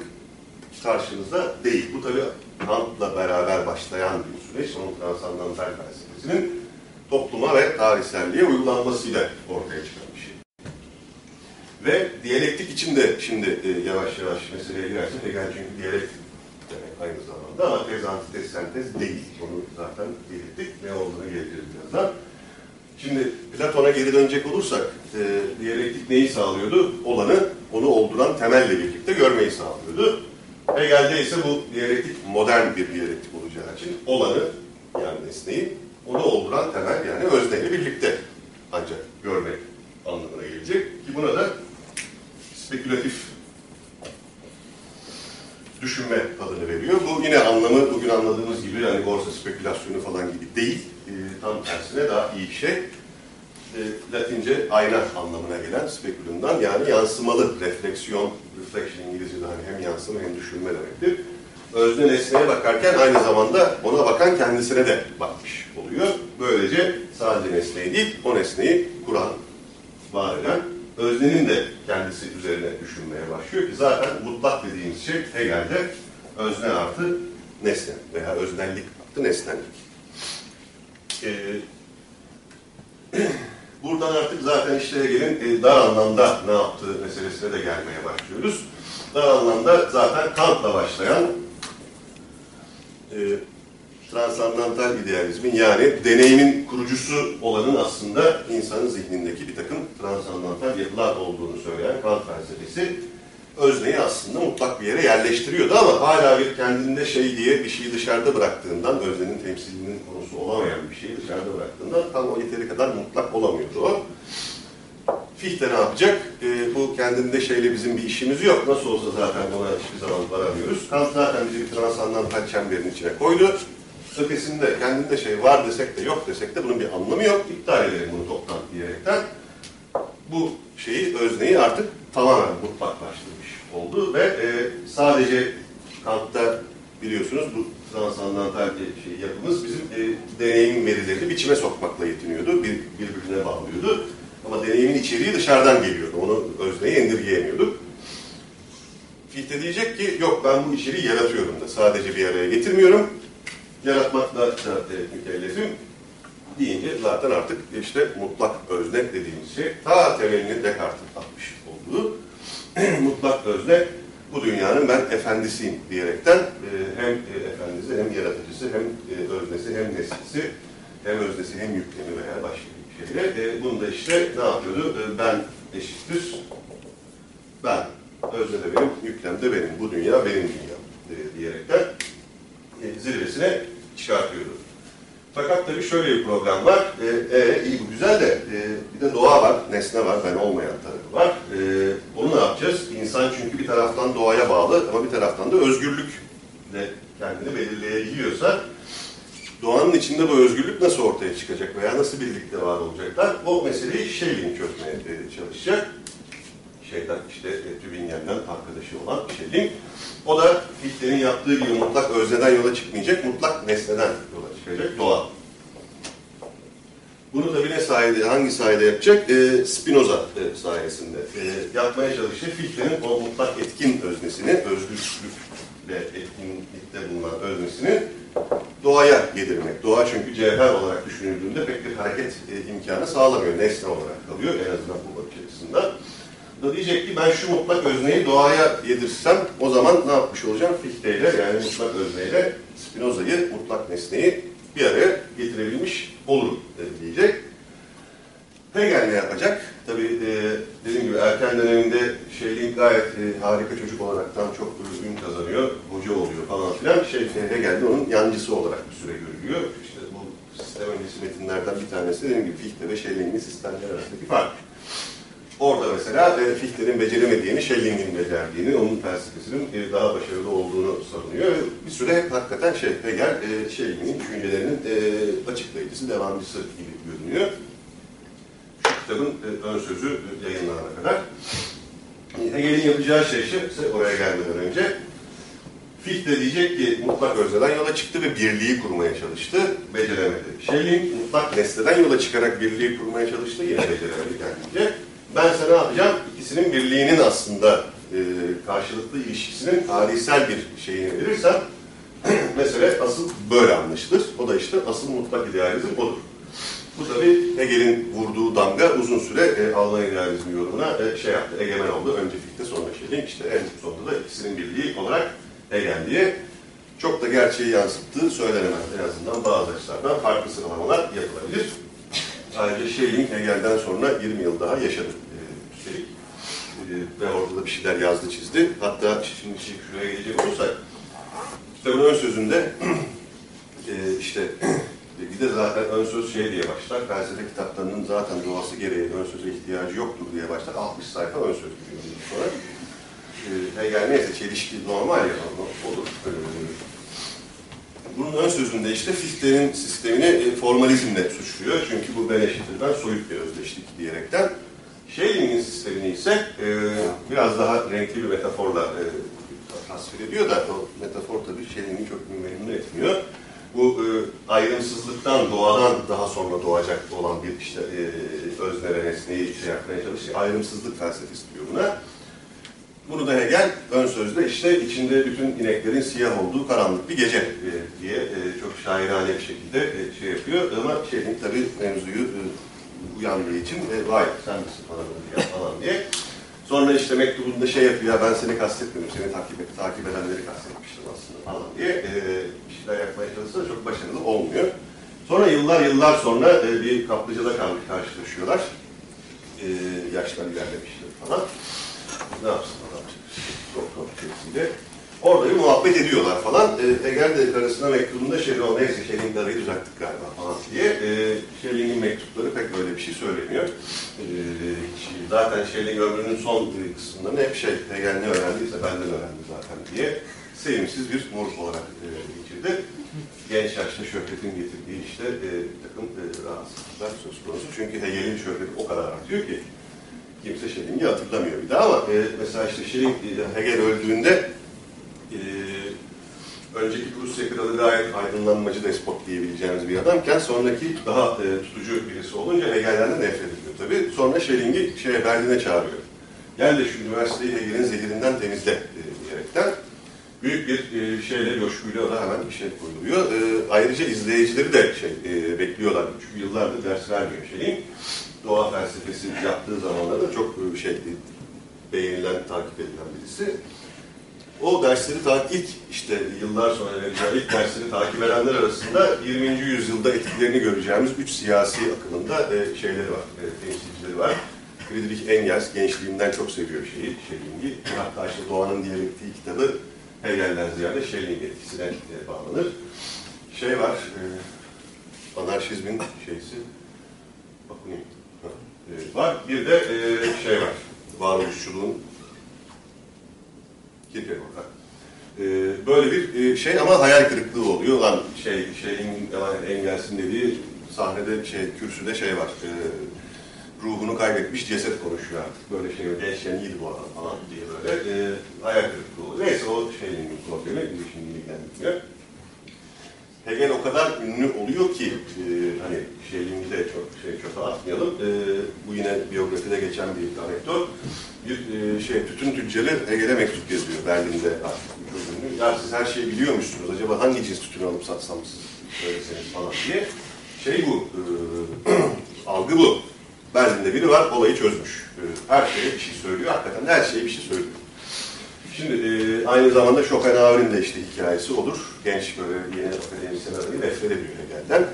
karşımızda değil. Bu tabii Kant'la beraber başlayan bir süreç. Onun transandantal felsefesinin topluma ve tarihselliğe uygulanmasıyla ortaya çıkan bir şey. Ve diyalektik için de şimdi e, yavaş yavaş meseleye girersek Hegel çünkü diyalektik aynı zamanda ama tez, antitez, sentez değil. Onu zaten belirttik. Ne olduğunu geleceğiz birazdan. Şimdi Platon'a geri dönecek olursak, e, diyalektik neyi sağlıyordu? Olanı, onu olduran temelle birlikte görmeyi sağlıyordu. Hegel'de ise bu diyalektik modern bir diyalektik olacağı için olanı, yani nesneyi, onu olduran temel yani özneyle birlikte ancak görmek anlamına gelecek. Ki buna da spekülatif düşünme adını veriyor. Bu yine anlamı bugün anladığımız gibi yani borsa spekülasyonu falan gibi değil. E, tam tersine daha iyi bir şey. E, Latince ayna anlamına gelen spekülümden yani yansımalı refleksiyon, reflection İngilizce'de hani hem yansıma hem düşünme demektir. Özne nesneye bakarken aynı zamanda ona bakan kendisine de bakmış oluyor. Böylece sadece nesneyi değil, o nesneyi kuran, var eden öznenin de kendisi üzerine düşünmeye başlıyor ki zaten mutlak dediğimiz şey Hegel'de özne artı nesne veya öznellik artı nesnellik. Ee, buradan artık zaten işte Hegel'in e, dar anlamda ne yaptığı meselesine de gelmeye başlıyoruz. Dar anlamda zaten Kant'la başlayan e, transandantal idealizmin yani deneyimin kurucusu olanın aslında insanın zihnindeki bir takım transandantal yapılar olduğunu söyleyen Kant felsefesi özneyi aslında mutlak bir yere yerleştiriyordu ama hala bir kendinde şey diye bir şeyi dışarıda bıraktığından, öznenin temsilinin konusu olamayan bir şeyi dışarıda bıraktığından tam o yeteri kadar mutlak olamıyordu o. Fichte ne yapacak? E, bu kendinde şeyle bizim bir işimiz yok. Nasıl olsa zaten ona hiçbir zaman varamıyoruz. Kant zaten bizi bir transandantal çemberin içine koydu ötesinde kendinde şey var desek de yok desek de bunun bir anlamı yok. İptal edelim bunu toptan diyerekten. Bu şeyi, özneyi artık tamamen mutlaklaştırmış oldu ve e, sadece Kant'ta biliyorsunuz bu transandantal şey yapımız bizim e, deneyimin verilerini biçime sokmakla yetiniyordu. Bir, birbirine bağlıyordu. Ama deneyimin içeriği dışarıdan geliyordu. Onu özneye indirgeyemiyorduk. Fichte diyecek ki yok ben bu içeriği yaratıyorum da sadece bir araya getirmiyorum yaratmakla da e, mükellefim deyince zaten artık işte mutlak özne dediğimiz şey ta temelini Descartes'in atmış olduğu mutlak özne bu dünyanın ben efendisiyim diyerekten e, hem e, efendisi hem yaratıcısı hem e, öznesi hem neslisi hem öznesi hem yüklemi veya başka bir şeyle bunu da işte ne yapıyordu? Ben eşittir ben özne de benim, yüklem de benim, bu dünya benim dünyam e, diyerekten zirvesine çıkartıyordu. Fakat tabii şöyle bir problem var. E, e, iyi bu güzel de e, bir de doğa var, nesne var, ben olmayan tarafı var. E, onu ne yapacağız? İnsan çünkü bir taraftan doğaya bağlı ama bir taraftan da özgürlükle kendini belirleyebiliyorsa doğanın içinde bu özgürlük nasıl ortaya çıkacak veya nasıl birlikte var olacaklar? O meseleyi Schelling çözmeye e, çalışacak. Şeyden işte e, Tübingen'den arkadaşı olan Schelling. O da Fichte'nin yaptığı gibi mutlak özneden yola çıkmayacak, mutlak nesneden yola çıkacak, doğa. Bunu tabii ne sayede, hangi sayede yapacak? E, Spinoza e, sayesinde. E, yapmaya çalışacak Fichte'nin o mutlak etkin öznesini, özgürlükle etkinlikte bulunan öznesini doğaya yedirmek. Doğa çünkü cevher olarak düşünüldüğünde pek bir hareket e, imkanı sağlamıyor. Nesne olarak kalıyor en azından bu bakış açısından da diyecek ki ben şu mutlak özneyi doğaya yedirsem o zaman ne yapmış olacağım? Fichte ile yani mutlak özneyle Spinoza'yı, mutlak nesneyi bir araya getirebilmiş olurum diyecek. Hegel ne yapacak? Tabii e, dediğim gibi erken döneminde Schelling gayet e, harika çocuk olaraktan çok ün kazanıyor, hoca oluyor falan filan. Şey, Hegel de onun yancısı olarak bir süre görülüyor. İşte bu sistem öncesi metinlerden bir tanesi dediğim gibi Fichte ve Schelling'in sistemler arasındaki fark. Orada mesela e, Fichte'nin beceremediğini, Schelling'in becerdiğini, onun felsefesinin e, daha başarılı olduğunu savunuyor. Bir süre hep hakikaten şey, Hegel, e, Schelling'in düşüncelerinin e, açıklayıcısı, devamcısı gibi görünüyor. Şu kitabın e, ön sözü yayınlanana kadar. E, Hegel'in yapacağı şey ise oraya gelmeden önce Fichte diyecek ki mutlak özneden yola çıktı ve birliği kurmaya çalıştı, beceremedi. Schelling mutlak nesneden yola çıkarak birliği kurmaya çalıştı, yine beceremedi kendince. Ben sana ne yapacağım? İkisinin birliğinin aslında e, karşılıklı ilişkisinin tarihsel bir şeyini verirsem mesele asıl böyle anlaşılır. O da işte asıl mutlak idealizm odur. Bu tabi Hegel'in vurduğu damga uzun süre e, Alman idealizmi yorumuna e, şey yaptı, egemen oldu. Önce Fichte sonra Schelling, işte en sonunda da ikisinin birliği olarak Hegel diye çok da gerçeği yansıttığı söylenemez. En azından bazı açılardan farklı sıralamalar yapılabilir. Ayrıca Schelling Hegel'den sonra 20 yıl daha yaşadı. Üstelik. Ve orada da bir şeyler yazdı, çizdi. Hatta şimdi şuraya gelecek olursak, kitabın ön sözünde e, işte bir de zaten ön söz şey diye başlar. Felsefe kitaplarının zaten doğası gereği ön söze ihtiyacı yoktur diye başlar. 60 sayfa ön söz diyor sonra. E, Hegel neyse çelişki normal ya olur. E, bunun ön sözünde işte Fichte'nin sistemini e, formalizmle suçluyor. Çünkü bu ben eşittirden soyut bir özdeşlik diyerekten. Scheling'in sistemini ise e, biraz daha renkli bir metaforla e, tasvir ediyor da o metafor tabii Scheling'i çok memnun etmiyor. Bu e, ayrımsızlıktan, doğadan daha sonra doğacak olan bir işte e, özne ve nesneyi şey yapmaya çalışıyor. Ayrımsızlık felsefesi diyor buna. Bunu da Hegel ön sözde işte içinde bütün ineklerin siyah olduğu karanlık bir gece e, diye e, çok şairane bir şekilde e, şey yapıyor. Ama Schelling tabii mevzuyu e, uyandığı için e, vay sen misin falan, ya, falan diye. Sonra işte mektubunda şey yapıyor, ya ben seni kastetmedim, seni takip, et, takip edenleri kastetmiştim aslında falan diye e, bir şeyler yapmaya çalışsa çok başarılı olmuyor. Sonra yıllar yıllar sonra e, bir kaplıcada karşılaşıyorlar. E, yaşlar ilerlemişler falan. Ne yapsın adam? Doktor tepsiyle. Orada bir muhabbet ediyorlar falan. E, Hegel de karısına mektubunda şey o neyse Schelling'de arayı düzelttik galiba falan diye. E, Schelling'in mektupları pek böyle bir şey söylemiyor. E, zaten Schelling ömrünün son kısımlarını hep şey Hegel ne öğrendiyse benden öğrendi zaten diye sevimsiz bir moruk olarak e, geçirdi. Genç yaşta şöhretin getirdiği işte e, bir takım e, rahatsızlıklar söz konusu. Çünkü Hegel'in şöhreti o kadar artıyor ki kimse Schelling'i hatırlamıyor bir daha ama e, mesela işte Schelling e, Hegel öldüğünde e, önceki Rusya kralı gayet aydınlanmacı despot diyebileceğimiz bir adamken sonraki daha e, tutucu birisi olunca Hegel'den de nefret ediyor tabii. Sonra Schelling'i şeye Berlin'e çağırıyor. Gel de şu üniversiteyi Hegel'in zehirinden temizle e, diyerekten büyük bir e, şeyle, coşkuyla da hemen bir şey koyuluyor. E, ayrıca izleyicileri de şey e, bekliyorlar. Çünkü yıllardır ders vermiyor Schelling. Doğa felsefesi yaptığı zamanlarda çok e, şey beğenilen, takip edilen birisi. O dersleri takip ilk işte yıllar sonra vereceği ilk dersleri takip edenler arasında 20. yüzyılda etkilerini göreceğimiz üç siyasi akımında e, şeyleri var, e, temsilcileri var. Friedrich Engels gençliğinden çok seviyor şeyi, Schelling'i. Hatta işte Doğanın Diyalektiği kitabı Hegel'den ziyade Schelling etkisine e, bağlanır. Şey var, e, anarşizmin şeysi, bakayım, e, var. Bir de e, şey var, varoluşçuluğun Kierkegaard. ha. E, böyle bir e, şey ama hayal kırıklığı oluyor. Lan şey, şeyin Engels'in dediği sahnede şey, kürsüde şey var. E, ruhunu kaybetmiş ceset konuşuyor artık. Böyle şey, gençken iyiydi bu adam falan diye böyle e, hayal kırıklığı oluyor. Neyse o şeyin problemi, şimdi ilgilendirmiyor. Hegel o kadar ünlü oluyor ki e, hani şeyliğini de çok şey çöpe atmayalım. E, bu yine biyografide geçen bir anekdot. Bir e, şey tütün tüccarı Hegel'e mektup yazıyor Berlin'de çok ünlü. Ya siz her şeyi biliyormuşsunuz. Acaba hangi cins tütün alıp satsam siz söyleseniz falan diye. Şey bu, e, algı bu. Berlin'de biri var, olayı çözmüş. E, her şeye bir şey söylüyor, hakikaten her şeye bir şey söylüyor. Şimdi e, aynı zamanda Schopenhauer'in de işte hikayesi olur. Genç böyle yeni akademisyen adayı nefret ediyor Hegel'den.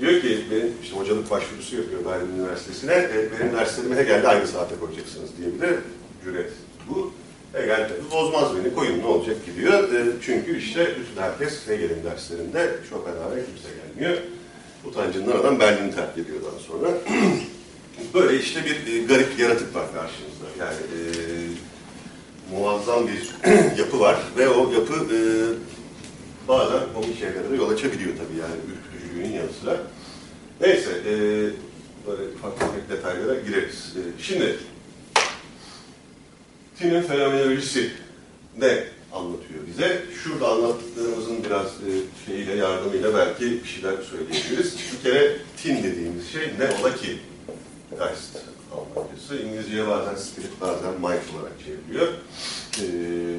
Diyor ki, benim işte hocalık başvurusu yapıyor Berlin Üniversitesi'ne. E, benim derslerimi Hegel'de aynı saate koyacaksınız diye bir de cüret bu. Hegel bozmaz beni, koyun ne olacak ki diyor. E, çünkü işte bütün herkes Hegel'in derslerinde Schopenhauer'e kimse gelmiyor. Utancından adam Berlin'i terk ediyor daha sonra. Böyle işte bir e, garip yaratık var karşımızda. Yani e, muazzam bir yapı var ve o yapı e, bazen komik şeylere de yol açabiliyor tabii yani ürkütücülüğünün yanı sıra. Neyse, e, böyle tefek detaylara gireriz. E, şimdi, Tin'in fenomenolojisi ne anlatıyor bize? Şurada anlattıklarımızın biraz e, şeyiyle, yardımıyla belki bir şeyler söyleyebiliriz. Bir kere Tin dediğimiz şey ne ola ki? Geist Almancası. İngilizceye bazen spirit, bazen mind olarak çevriliyor. Ee,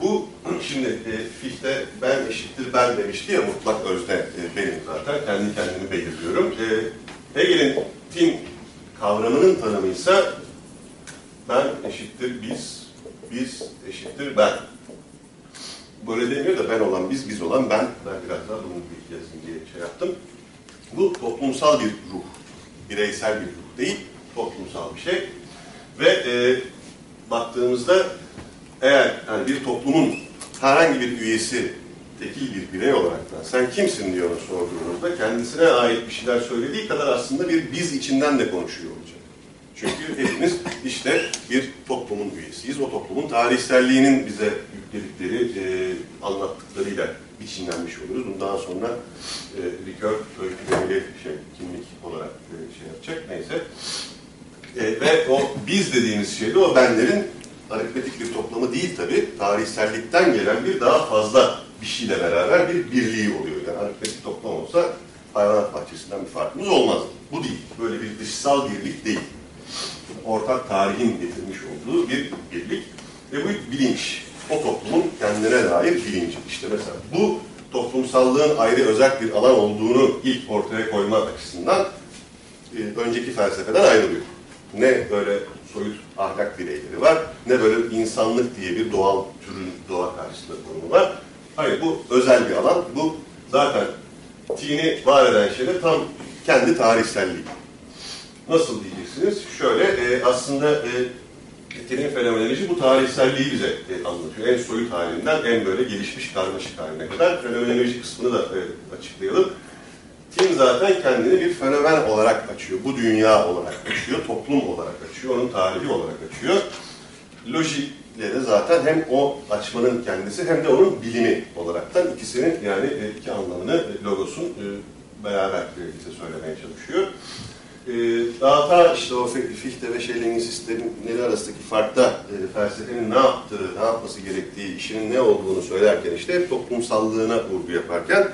bu şimdi e, Fichte ben eşittir ben demişti ya mutlak özne e, benim zaten. Kendi kendimi belirliyorum. E, Hegel'in tin kavramının tanımıysa ben eşittir biz, biz eşittir ben. Böyle demiyor da ben olan biz, biz olan ben. Ben biraz daha bunu yazayım diye şey yaptım. Bu toplumsal bir ruh. Bireysel bir ruh değil, toplumsal bir şey. Ve e, baktığımızda eğer yani bir toplumun herhangi bir üyesi tekil bir birey olarak da sen kimsin diye ona sorduğunuzda kendisine ait bir şeyler söylediği kadar aslında bir biz içinden de konuşuyor olacak. Çünkü hepimiz işte bir toplumun üyesiyiz. O toplumun tarihselliğinin bize yükledikleri, e, anlattıklarıyla biçimlenmiş oluruz. Bundan sonra e, Ricœur öykülemeli şey, kimlik olarak e, şey yapacak. Neyse. E, ve o biz dediğimiz şey de o benlerin aritmetik bir toplamı değil tabi, tarihsellikten gelen bir daha fazla bir şeyle beraber bir birliği oluyor. Yani aritmetik toplam olsa hayvanat bahçesinden bir farkımız olmaz. Bu değil. Böyle bir dışsal birlik değil. Ortak tarihin getirmiş olduğu bir birlik ve bu bilinç. O toplumun kendine dair bilinci. İşte mesela bu toplumsallığın ayrı özel bir alan olduğunu ilk ortaya koyma açısından e, önceki felsefeden ayrılıyor. Ne böyle soyut ahlak bireyleri var, ne böyle insanlık diye bir doğal türün doğa karşısında konumu var. Hayır bu özel bir alan. Bu zaten tini var eden şey de tam kendi tarihselliği. Nasıl diyeceksiniz? Şöyle e, aslında e, tinin fenomenoloji bu tarihselliği bize e, anlatıyor. En soyut halinden en böyle gelişmiş karmaşık haline kadar fenomenoloji kısmını da e, açıklayalım. Tin zaten kendini bir fenomen olarak açıyor. Bu dünya olarak açıyor, toplum olarak açıyor, onun tarihi olarak açıyor. Lojikle de zaten hem o açmanın kendisi hem de onun bilimi olaraktan ikisinin yani e, iki anlamını e, logosun e, beraber bize söylemeye çalışıyor. Daha da işte o Fichte ve Schelling'in sistemleri arasındaki farkta felsefenin ne yaptığı, ne yapması gerektiği, işinin ne olduğunu söylerken işte toplumsallığına vurgu yaparken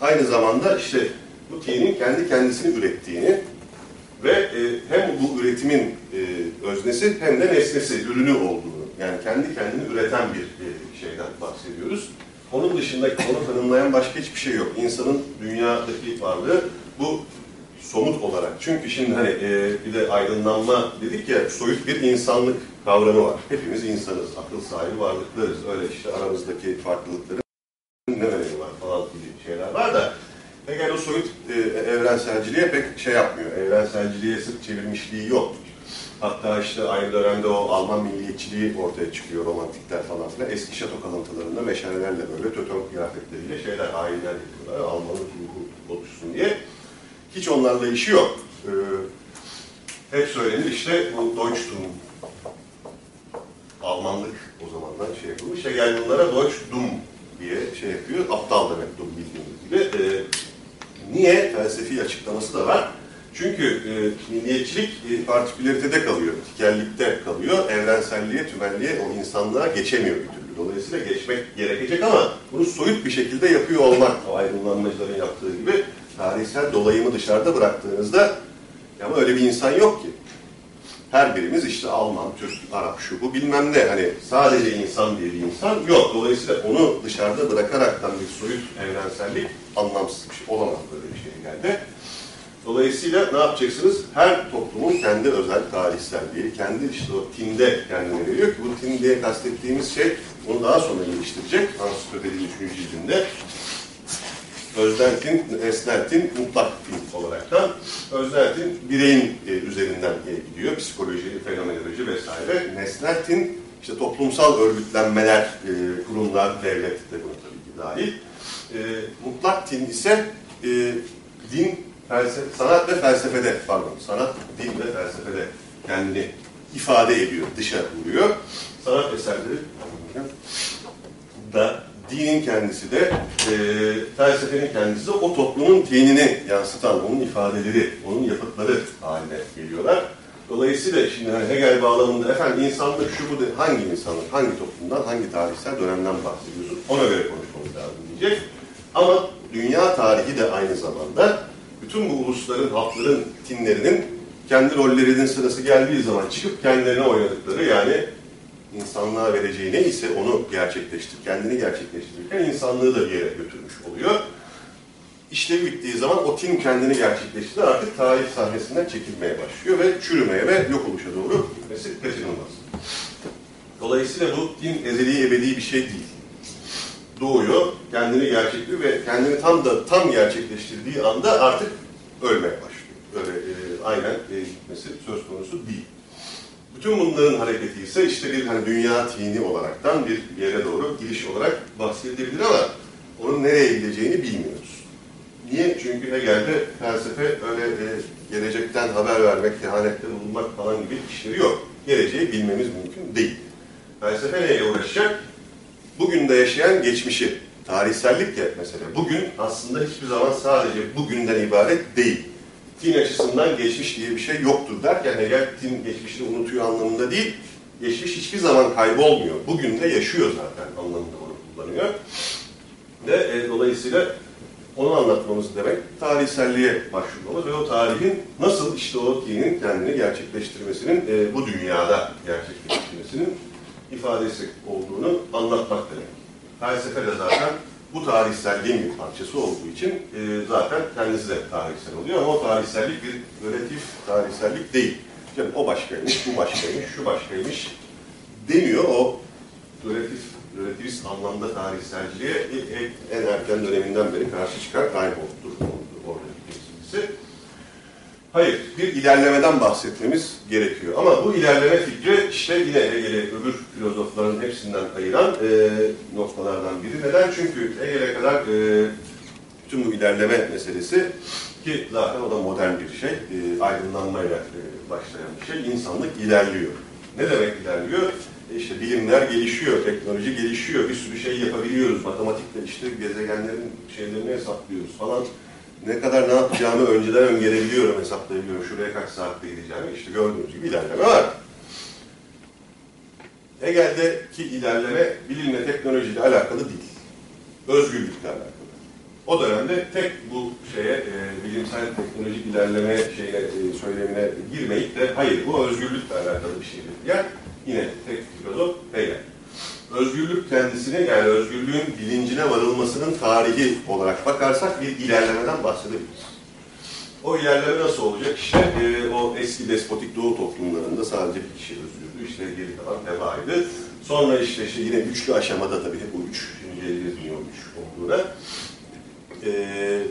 aynı zamanda işte bu tinin kendi kendisini ürettiğini ve e, hem bu üretimin e, öznesi hem de nesnesi, ürünü olduğunu, yani kendi kendini üreten bir e, şeyden bahsediyoruz. Onun dışında onu tanımlayan başka hiçbir şey yok. İnsanın dünyadaki varlığı bu somut olarak. Çünkü şimdi hani e, bir de aydınlanma dedik ya, soyut bir insanlık kavramı var. Hepimiz insanız, akıl sahibi varlıklarız. Öyle işte aramızdaki farklılıkların ne önemi var falan gibi şeyler var da Hegel o soyut e, evrenselciliğe pek şey yapmıyor. Evrenselciliğe sık çevirmişliği yok. Hatta işte aynı dönemde o Alman milliyetçiliği ortaya çıkıyor, romantikler falan filan. Eski şato kalıntılarında meşalelerle böyle tötön kıyafetleriyle şeyler, ayinler yapıyorlar. Almanın ruhu oluşsun diye. Hiç onlarla işi yok. Ee, hep söylenir işte bu Deutschtum Almanlık o zamandan şey yapılmış. Hegel bunlara Deutschtum diye şey yapıyor. Aptal demek Dum bildiğiniz gibi. Ee, Niye? Felsefi açıklaması da var. Çünkü e, milliyetçilik e, partikülaritede kalıyor, tikellikte kalıyor. Evrenselliğe, tümenliğe, o insanlığa geçemiyor bir türlü. Dolayısıyla geçmek gerekecek ama bunu soyut bir şekilde yapıyor olmak, o aydınlanmacıların yaptığı gibi tarihsel dolayımı dışarıda bıraktığınızda ama öyle bir insan yok ki. Her birimiz işte Alman, Türk, Arap, şu bu bilmem ne. Hani sadece insan diye bir insan yok. Dolayısıyla onu dışarıda bırakaraktan bir soyut evrensellik anlamsız bir şey. Olamaz böyle bir şey geldi. Dolayısıyla ne yapacaksınız? Her toplumun kendi özel tarihselliği, kendi işte o tinde kendine veriyor ki bu tin diye kastettiğimiz şey onu daha sonra geliştirecek. Ansiklopedinin 3. cildinde özneltin, esneltin, mutlak tin olarak da özneltin bireyin e, üzerinden e, gidiyor. Psikoloji, fenomenoloji vesaire. Nesneltin işte toplumsal örgütlenmeler, e, kurumlar, devlet de buna tabii ki dahil. E, mutlak ise e, din, felsefe, sanat ve felsefede, pardon, sanat, din ve felsefede kendini ifade ediyor, dışa vuruyor. Sanat eserleri da dinin kendisi de, e, felsefenin kendisi de o toplumun dinini yansıtan, onun ifadeleri, onun yapıtları haline geliyorlar. Dolayısıyla şimdi hani Hegel bağlamında efendim insanlık şu bu de, hangi insanlık, hangi toplumdan, hangi tarihsel dönemden bahsediyorsun ona göre konuşmamız lazım diyecek. Ama dünya tarihi de aynı zamanda bütün bu ulusların, halkların, tinlerinin kendi rollerinin sırası geldiği zaman çıkıp kendilerine oynadıkları yani insanlığa vereceği neyse onu gerçekleştir, kendini gerçekleştirirken insanlığı da bir yere götürmüş oluyor. işlevi bittiği zaman o tin kendini gerçekleştirdi. Artık tarih sahnesinden çekilmeye başlıyor ve çürümeye ve yok oluşa doğru gitmesi kaçınılmaz. Dolayısıyla bu din ezeli ebedi bir şey değil. Doğuyor, kendini gerçekliyor ve kendini tam da tam gerçekleştirdiği anda artık ölmeye başlıyor. Böyle e, aynen e, gitmesi söz konusu değil. Bütün bunların hareketi ise işte bir hani dünya tini olaraktan bir yere doğru gidiş olarak bahsedilebilir ama onun nereye gideceğini bilmiyoruz. Niye? Çünkü Hegel'de felsefe öyle e, gelecekten haber vermek, kehanette bulunmak falan gibi işleri yok. Geleceği bilmemiz mümkün değil. Felsefe neye uğraşacak? Bugün de yaşayan geçmişi, tarihsellik ya mesela. Bugün aslında hiçbir zaman sadece bugünden ibaret değil. Din açısından geçmiş diye bir şey yoktur derken Hegel din geçmişini unutuyor anlamında değil, geçmiş hiçbir zaman kaybolmuyor. Bugün de yaşıyor zaten anlamında onu kullanıyor. Ve e, dolayısıyla onu anlatmamız demek tarihselliğe başvurmamız ve o tarihin nasıl işte o dinin kendini gerçekleştirmesinin, e, bu dünyada gerçekleştirmesinin ifadesi olduğunu anlatmak demek. Felsefe de zaten bu tarihselliğin bir parçası olduğu için e, zaten kendisi de tarihsel oluyor ama o tarihsellik bir relatif tarihsellik değil. Yani o başkaymış, bu başkaymış, şu başkaymış demiyor. O relatif, relativist anlamda tarihselciliğe e- e- en erken döneminden beri karşı çıkar kayboldur oradaki birisi. Hayır, bir ilerlemeden bahsetmemiz gerekiyor. Ama bu ilerleme fikri işte yine Hegel'i öbür filozofların hepsinden ayıran e, noktalardan biri. Neden? Çünkü Hegel'e kadar e, bütün bu ilerleme meselesi ki zaten o da modern bir şey, e, aydınlanmayla e, başlayan bir şey. İnsanlık ilerliyor. Ne demek ilerliyor? E işte bilimler gelişiyor, teknoloji gelişiyor, bir sürü şey yapabiliyoruz. Matematikle işte gezegenlerin şeylerini hesaplıyoruz falan ne kadar ne yapacağımı önceden öngörebiliyorum, hesaplayabiliyorum. Şuraya kaç saatte gideceğimi. İşte gördüğünüz gibi ilerleme var. Hegel'deki ilerleme bilimle teknolojiyle alakalı değil. Özgürlükle alakalı. O dönemde tek bu şeye, e, bilimsel teknolojik ilerleme şeyine, e, söylemine girmeyip de hayır bu özgürlükle alakalı bir şeydir diyen yine tek filozof Hegel. Özgürlük kendisini yani özgürlüğün bilincine varılmasının tarihi olarak bakarsak bir ilerlemeden bahsedebiliriz. O ilerleme nasıl olacak? İşte e, o eski despotik doğu toplumlarında sadece bir kişi özgürdü. İşte geri kalan tebaaydı. Sonra işte, işte yine üçlü aşamada tabii hep bu üç, şimdi geleceğiz niye o üç olduğuna. E,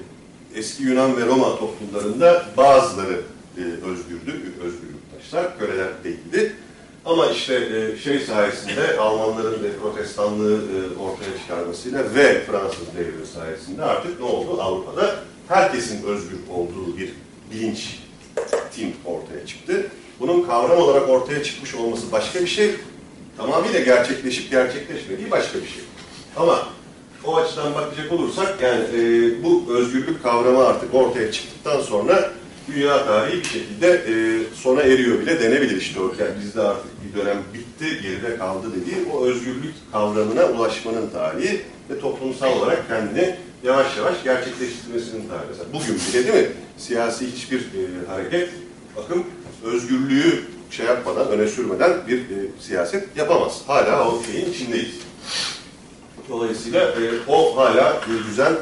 eski Yunan ve Roma toplumlarında bazıları e, özgürdü, özgürlük taşlar, köleler değildi. Ama işte e, şey sayesinde Almanların ve protestanlığı e, ortaya çıkarmasıyla ve Fransız devrimi sayesinde artık ne oldu? Avrupa'da herkesin özgür olduğu bir bilinç tim ortaya çıktı. Bunun kavram olarak ortaya çıkmış olması başka bir şey. Tamamıyla gerçekleşip gerçekleşmediği başka bir şey. Ama o açıdan bakacak olursak yani e, bu özgürlük kavramı artık ortaya çıktıktan sonra dünya tarihi bir şekilde e, sona eriyor bile denebilir işte o. Yani bizde artık bir dönem bitti, geride kaldı dediği o özgürlük kavramına ulaşmanın tarihi ve toplumsal olarak kendini yavaş yavaş gerçekleştirmesinin tarihi. Mesela bugün bile değil mi? Siyasi hiçbir e, hareket, bakın özgürlüğü şey yapmadan, öne sürmeden bir e, siyaset yapamaz. Hala o şeyin içindeyiz. Dolayısıyla e, o hala bir düzen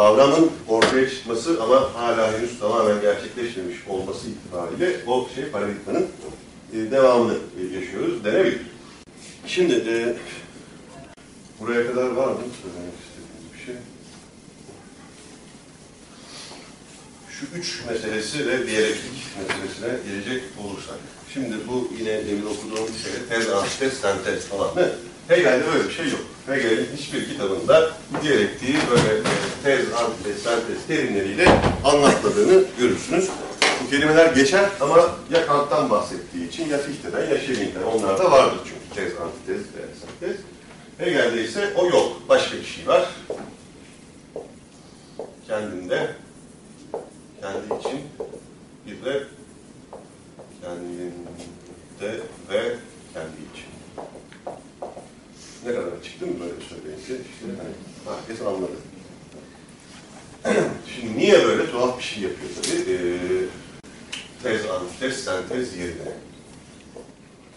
kavramın ortaya çıkması ama hala henüz tamamen gerçekleşmemiş olması itibariyle o şey paradigmanın e, devamını yaşıyoruz denebilir. Şimdi e, buraya kadar var mı söylemek istediğiniz bir şey? Şu üç meselesi ve diyalektik meselesine gelecek olursak. Şimdi bu yine demin okuduğum şey tez, antitez, sentez falan mi? Hegel'de böyle bir şey yok. Hegel'in hiçbir kitabında diyalektiği böyle e, tez, antitez, sentez terimleriyle anlatmadığını görürsünüz. Bu kelimeler geçer ama ya Kant'tan bahsettiği için ya Fichte'den ya Scheling'den. Onlar da vardır çünkü tez, antitez ve sentez. Hegel'de ise o yok. Başka bir şey var. Kendinde, kendi için bir de kendinde ve kendi için. Ne kadar değil mi böyle söyleyince? İşte hani herkes anladı. Şimdi niye böyle tuhaf bir şey yapıyor tabii? Ee, tez, antitez, sentez yerine.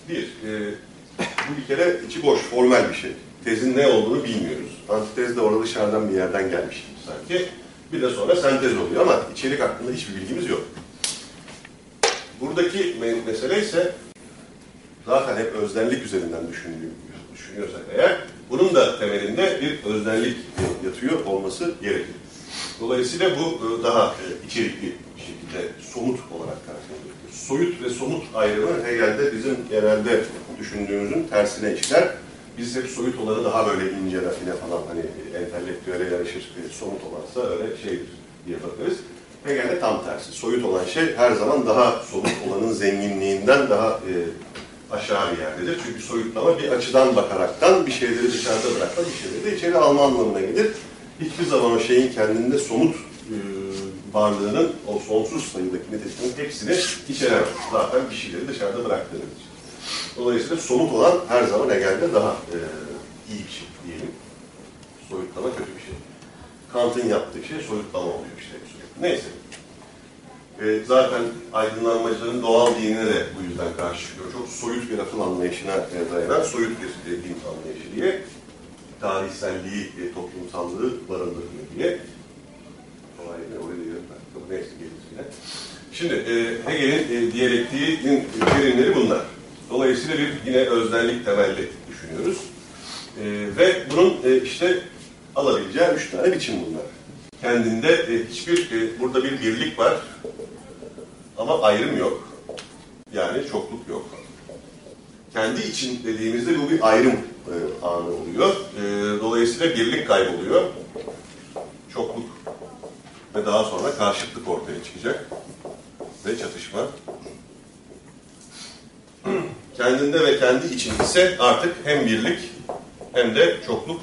Bir, e, bu bir kere içi boş, formal bir şey. Tezin ne olduğunu bilmiyoruz. Antitez de orada dışarıdan bir yerden gelmiş gibi sanki. Bir de sonra sentez oluyor ama içerik hakkında hiçbir bilgimiz yok. Buradaki me- mesele ise zaten hep öznellik üzerinden düşündüğü- düşünüyorsak eğer bunun da temelinde bir öznellik yatıyor olması gerekir. Dolayısıyla bu e, daha e, içerikli bir şekilde somut olarak karşımıza çıkıyor. Soyut ve somut ayrımı Hegel'de bizim genelde düşündüğümüzün tersine işler. Biz hep soyut olanı daha böyle ince rafine falan hani entelektüele yarışır, e, somut olansa öyle şeydir diye bakarız. Hegel'de tam tersi. Soyut olan şey her zaman daha somut olanın zenginliğinden daha e, aşağı bir yerdedir. Çünkü soyutlama bir açıdan bakaraktan bir şeyleri dışarıda bırakma, bir şeyleri de içeri alma anlamına gelir. Hiçbir zaman o şeyin kendinde somut e, varlığının o sonsuz sayıdaki niteliklerin hepsini içeremez. Zaten bir şeyleri dışarıda bıraktığınız için. Dolayısıyla somut olan her zaman Hegel'de daha e, iyi bir şey diyelim. Soyutlama kötü bir şey. Kant'ın yaptığı şey soyutlama oluyor işte. Neyse. E, zaten aydınlanmacıların doğal dinine de bu yüzden karşı çıkıyor. Çok soyut bir akıl anlayışına e, dayanan soyut bir e, din anlayışı diye tarihselliği, e, toplumsallığı barındırmıyor diye. Kolay da yarım Çok neyse geliriz yine. Şimdi e, Hegel'in e, diyalektiğinin terimleri bunlar. Dolayısıyla bir yine öznellik temelli düşünüyoruz. E, ve bunun e, işte alabileceği üç tane biçim bunlar. Kendinde e, hiçbir, e, burada bir birlik var ama ayrım yok. Yani çokluk yok. Kendi için dediğimizde bu bir ayrım e, anı oluyor. E, dolayısıyla birlik kayboluyor. Çokluk ve daha sonra karşıtlık ortaya çıkacak ve çatışma. Kendinde ve kendi için ise artık hem birlik hem de çokluk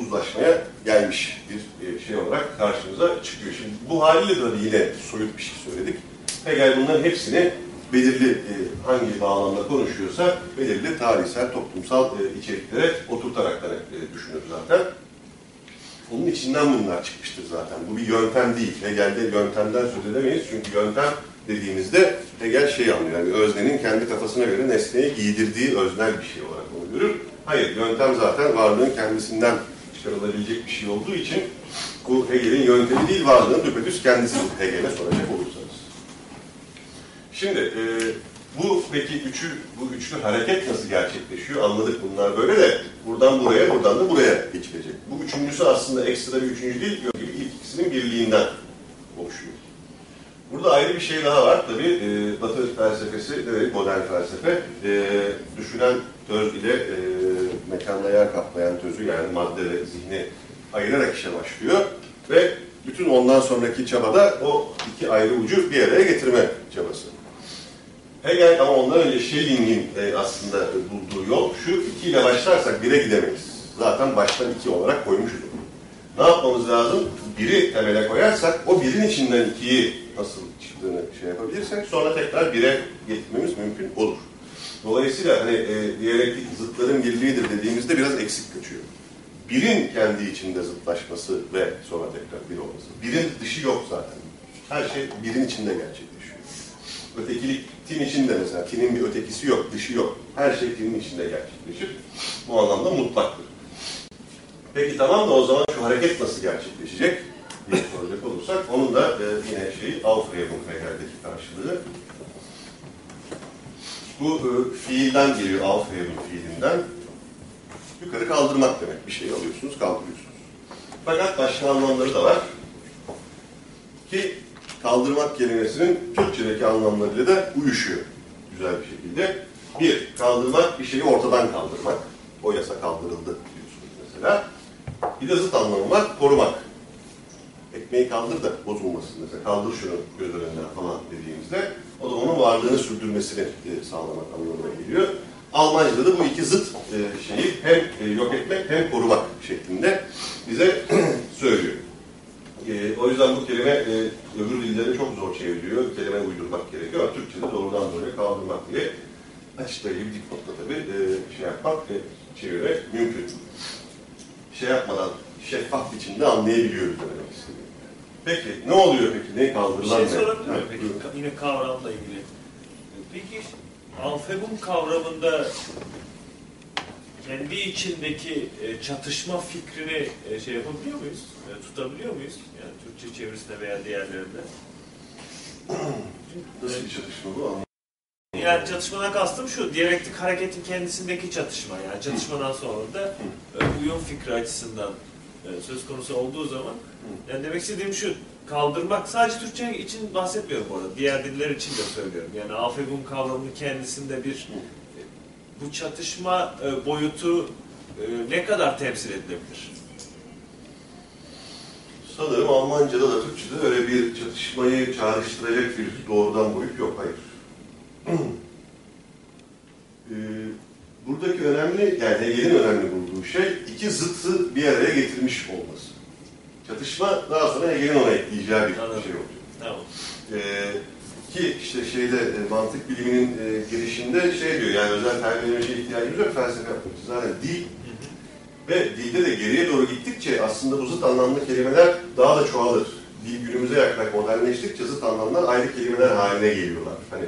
uzlaşmaya gelmiş bir şey olarak karşımıza çıkıyor. Şimdi bu haliyle de yine soyut bir şey söyledik. Hegel bunların hepsini belirli e, hangi bağlamda konuşuyorsa belirli tarihsel, toplumsal e, içeriklere oturtarak da e, düşünür zaten. Onun içinden bunlar çıkmıştır zaten. Bu bir yöntem değil. Hegel'de yöntemden söz edemeyiz. Çünkü yöntem dediğimizde Hegel şey anlıyor. Yani öznenin kendi kafasına göre nesneye giydirdiği öznel bir şey olarak onu görür. Hayır, yöntem zaten varlığın kendisinden çıkarılabilecek bir şey olduğu için bu Hegel'in yöntemi değil, varlığın düpedüz kendisi Hegel'e soracak olursanız. Şimdi e, bu peki üçü, bu üçlü hareket nasıl gerçekleşiyor? Anladık bunlar böyle de buradan buraya, buradan da buraya geçilecek. Bu üçüncüsü aslında ekstra bir üçüncü değil, gibi ilk ikisinin birliğinden oluşuyor. Burada ayrı bir şey daha var tabii. E, Batı felsefesi, modern felsefe, e, düşünen töz ile e, mekanda yer kaplayan tözü yani madde ve zihni ayırarak işe başlıyor ve bütün ondan sonraki çabada o iki ayrı ucu bir araya getirme çabası. Hegel ama ondan önce Schelling'in e, aslında bulduğu yol şu, iki ile başlarsak bire gidemeyiz. Zaten baştan iki olarak koymuşuz. Ne yapmamız lazım? Biri temele koyarsak o birin içinden ikiyi nasıl çıktığını şey yapabilirsek sonra tekrar bire getirmemiz mümkün olur. Dolayısıyla hani e, diyalektik zıtların birliğidir dediğimizde biraz eksik kaçıyor. Birin kendi içinde zıtlaşması ve sonra tekrar bir olması. Birin dışı yok zaten. Her şey birin içinde gerçekleşiyor. Ötekilik tin içinde mesela. Tinin bir ötekisi yok, dışı yok. Her şey tinin içinde gerçekleşir. Bu anlamda mutlaktır. Peki tamam da o zaman şu hareket nasıl gerçekleşecek diye soracak olursak onun da e, yine şeyi Aufregung Hegel'deki karşılığı. Bu e, fiilden geliyor, Aufregung fiilinden. Yukarı kaldırmak demek. Bir şeyi alıyorsunuz, kaldırıyorsunuz. Fakat başka anlamları da var. Ki kaldırmak kelimesinin Türkçedeki anlamlarıyla da uyuşuyor güzel bir şekilde. Bir, kaldırmak bir şeyi ortadan kaldırmak. O yasa kaldırıldı diyorsunuz mesela. Bir de zıt anlamı var, korumak. Ekmeği kaldır da bozulmasın mesela. Kaldır şunu göz önünden falan dediğimizde o da onun varlığını sürdürmesini e, sağlamak anlamına geliyor. Almanca'da da bu iki zıt e, şeyi hem e, yok etmek hem korumak şeklinde bize söylüyor. E, o yüzden bu kelime e, öbür dillere çok zor çevriliyor. Kelime uydurmak gerekiyor Türkçe'de doğrudan doğruya kaldırmak diye açıklayıcı bir dipnotta tabii e, şey yapmak, e, çevirmek mümkün. Şey yapmadan şeffaf biçimde anlayabiliyoruz demek istediğim. Peki ne oluyor peki? Ne Bir kaldırılan şey ne? sorabilir miyim Evet, peki? Yine kavramla ilgili. Peki alfabum kavramında kendi içindeki e, çatışma fikrini e, şey yapabiliyor muyuz? e, tutabiliyor muyuz? Yani Türkçe çevirisinde veya diğerlerinde. Nasıl bir çatışma bu? Yani çatışmadan kastım şu, diyalektik hareketin kendisindeki çatışma. Yani çatışmadan sonra da uyum fikri açısından söz konusu olduğu zaman yani demek istediğim şu, kaldırmak sadece Türkçe için bahsetmiyorum bu arada. Diğer diller için de söylüyorum. Yani afebum kavramının kendisinde bir e, bu çatışma e, boyutu e, ne kadar temsil edilebilir? Sanırım Almanca'da da Türkçe'de öyle bir çatışmayı çağrıştıracak bir doğrudan boyut yok, hayır. Ee, buradaki önemli, yani Hegel'in önemli bulduğu şey iki zıttı bir araya getirmiş olması. Çatışma daha sonra Hegel'in ona ekleyeceği bir Anladım. şey oluyor. Tamam. Ee, ki işte şeyde e, mantık biliminin e, girişinde şey diyor yani özel terminolojiye ihtiyacımız yok felsefe yapmak için. Zaten dil ve dilde de geriye doğru gittikçe aslında bu zıt anlamlı kelimeler daha da çoğalır. Dil günümüze yaklaşık modernleştikçe zıt anlamlar ayrı kelimeler haline geliyorlar. Hani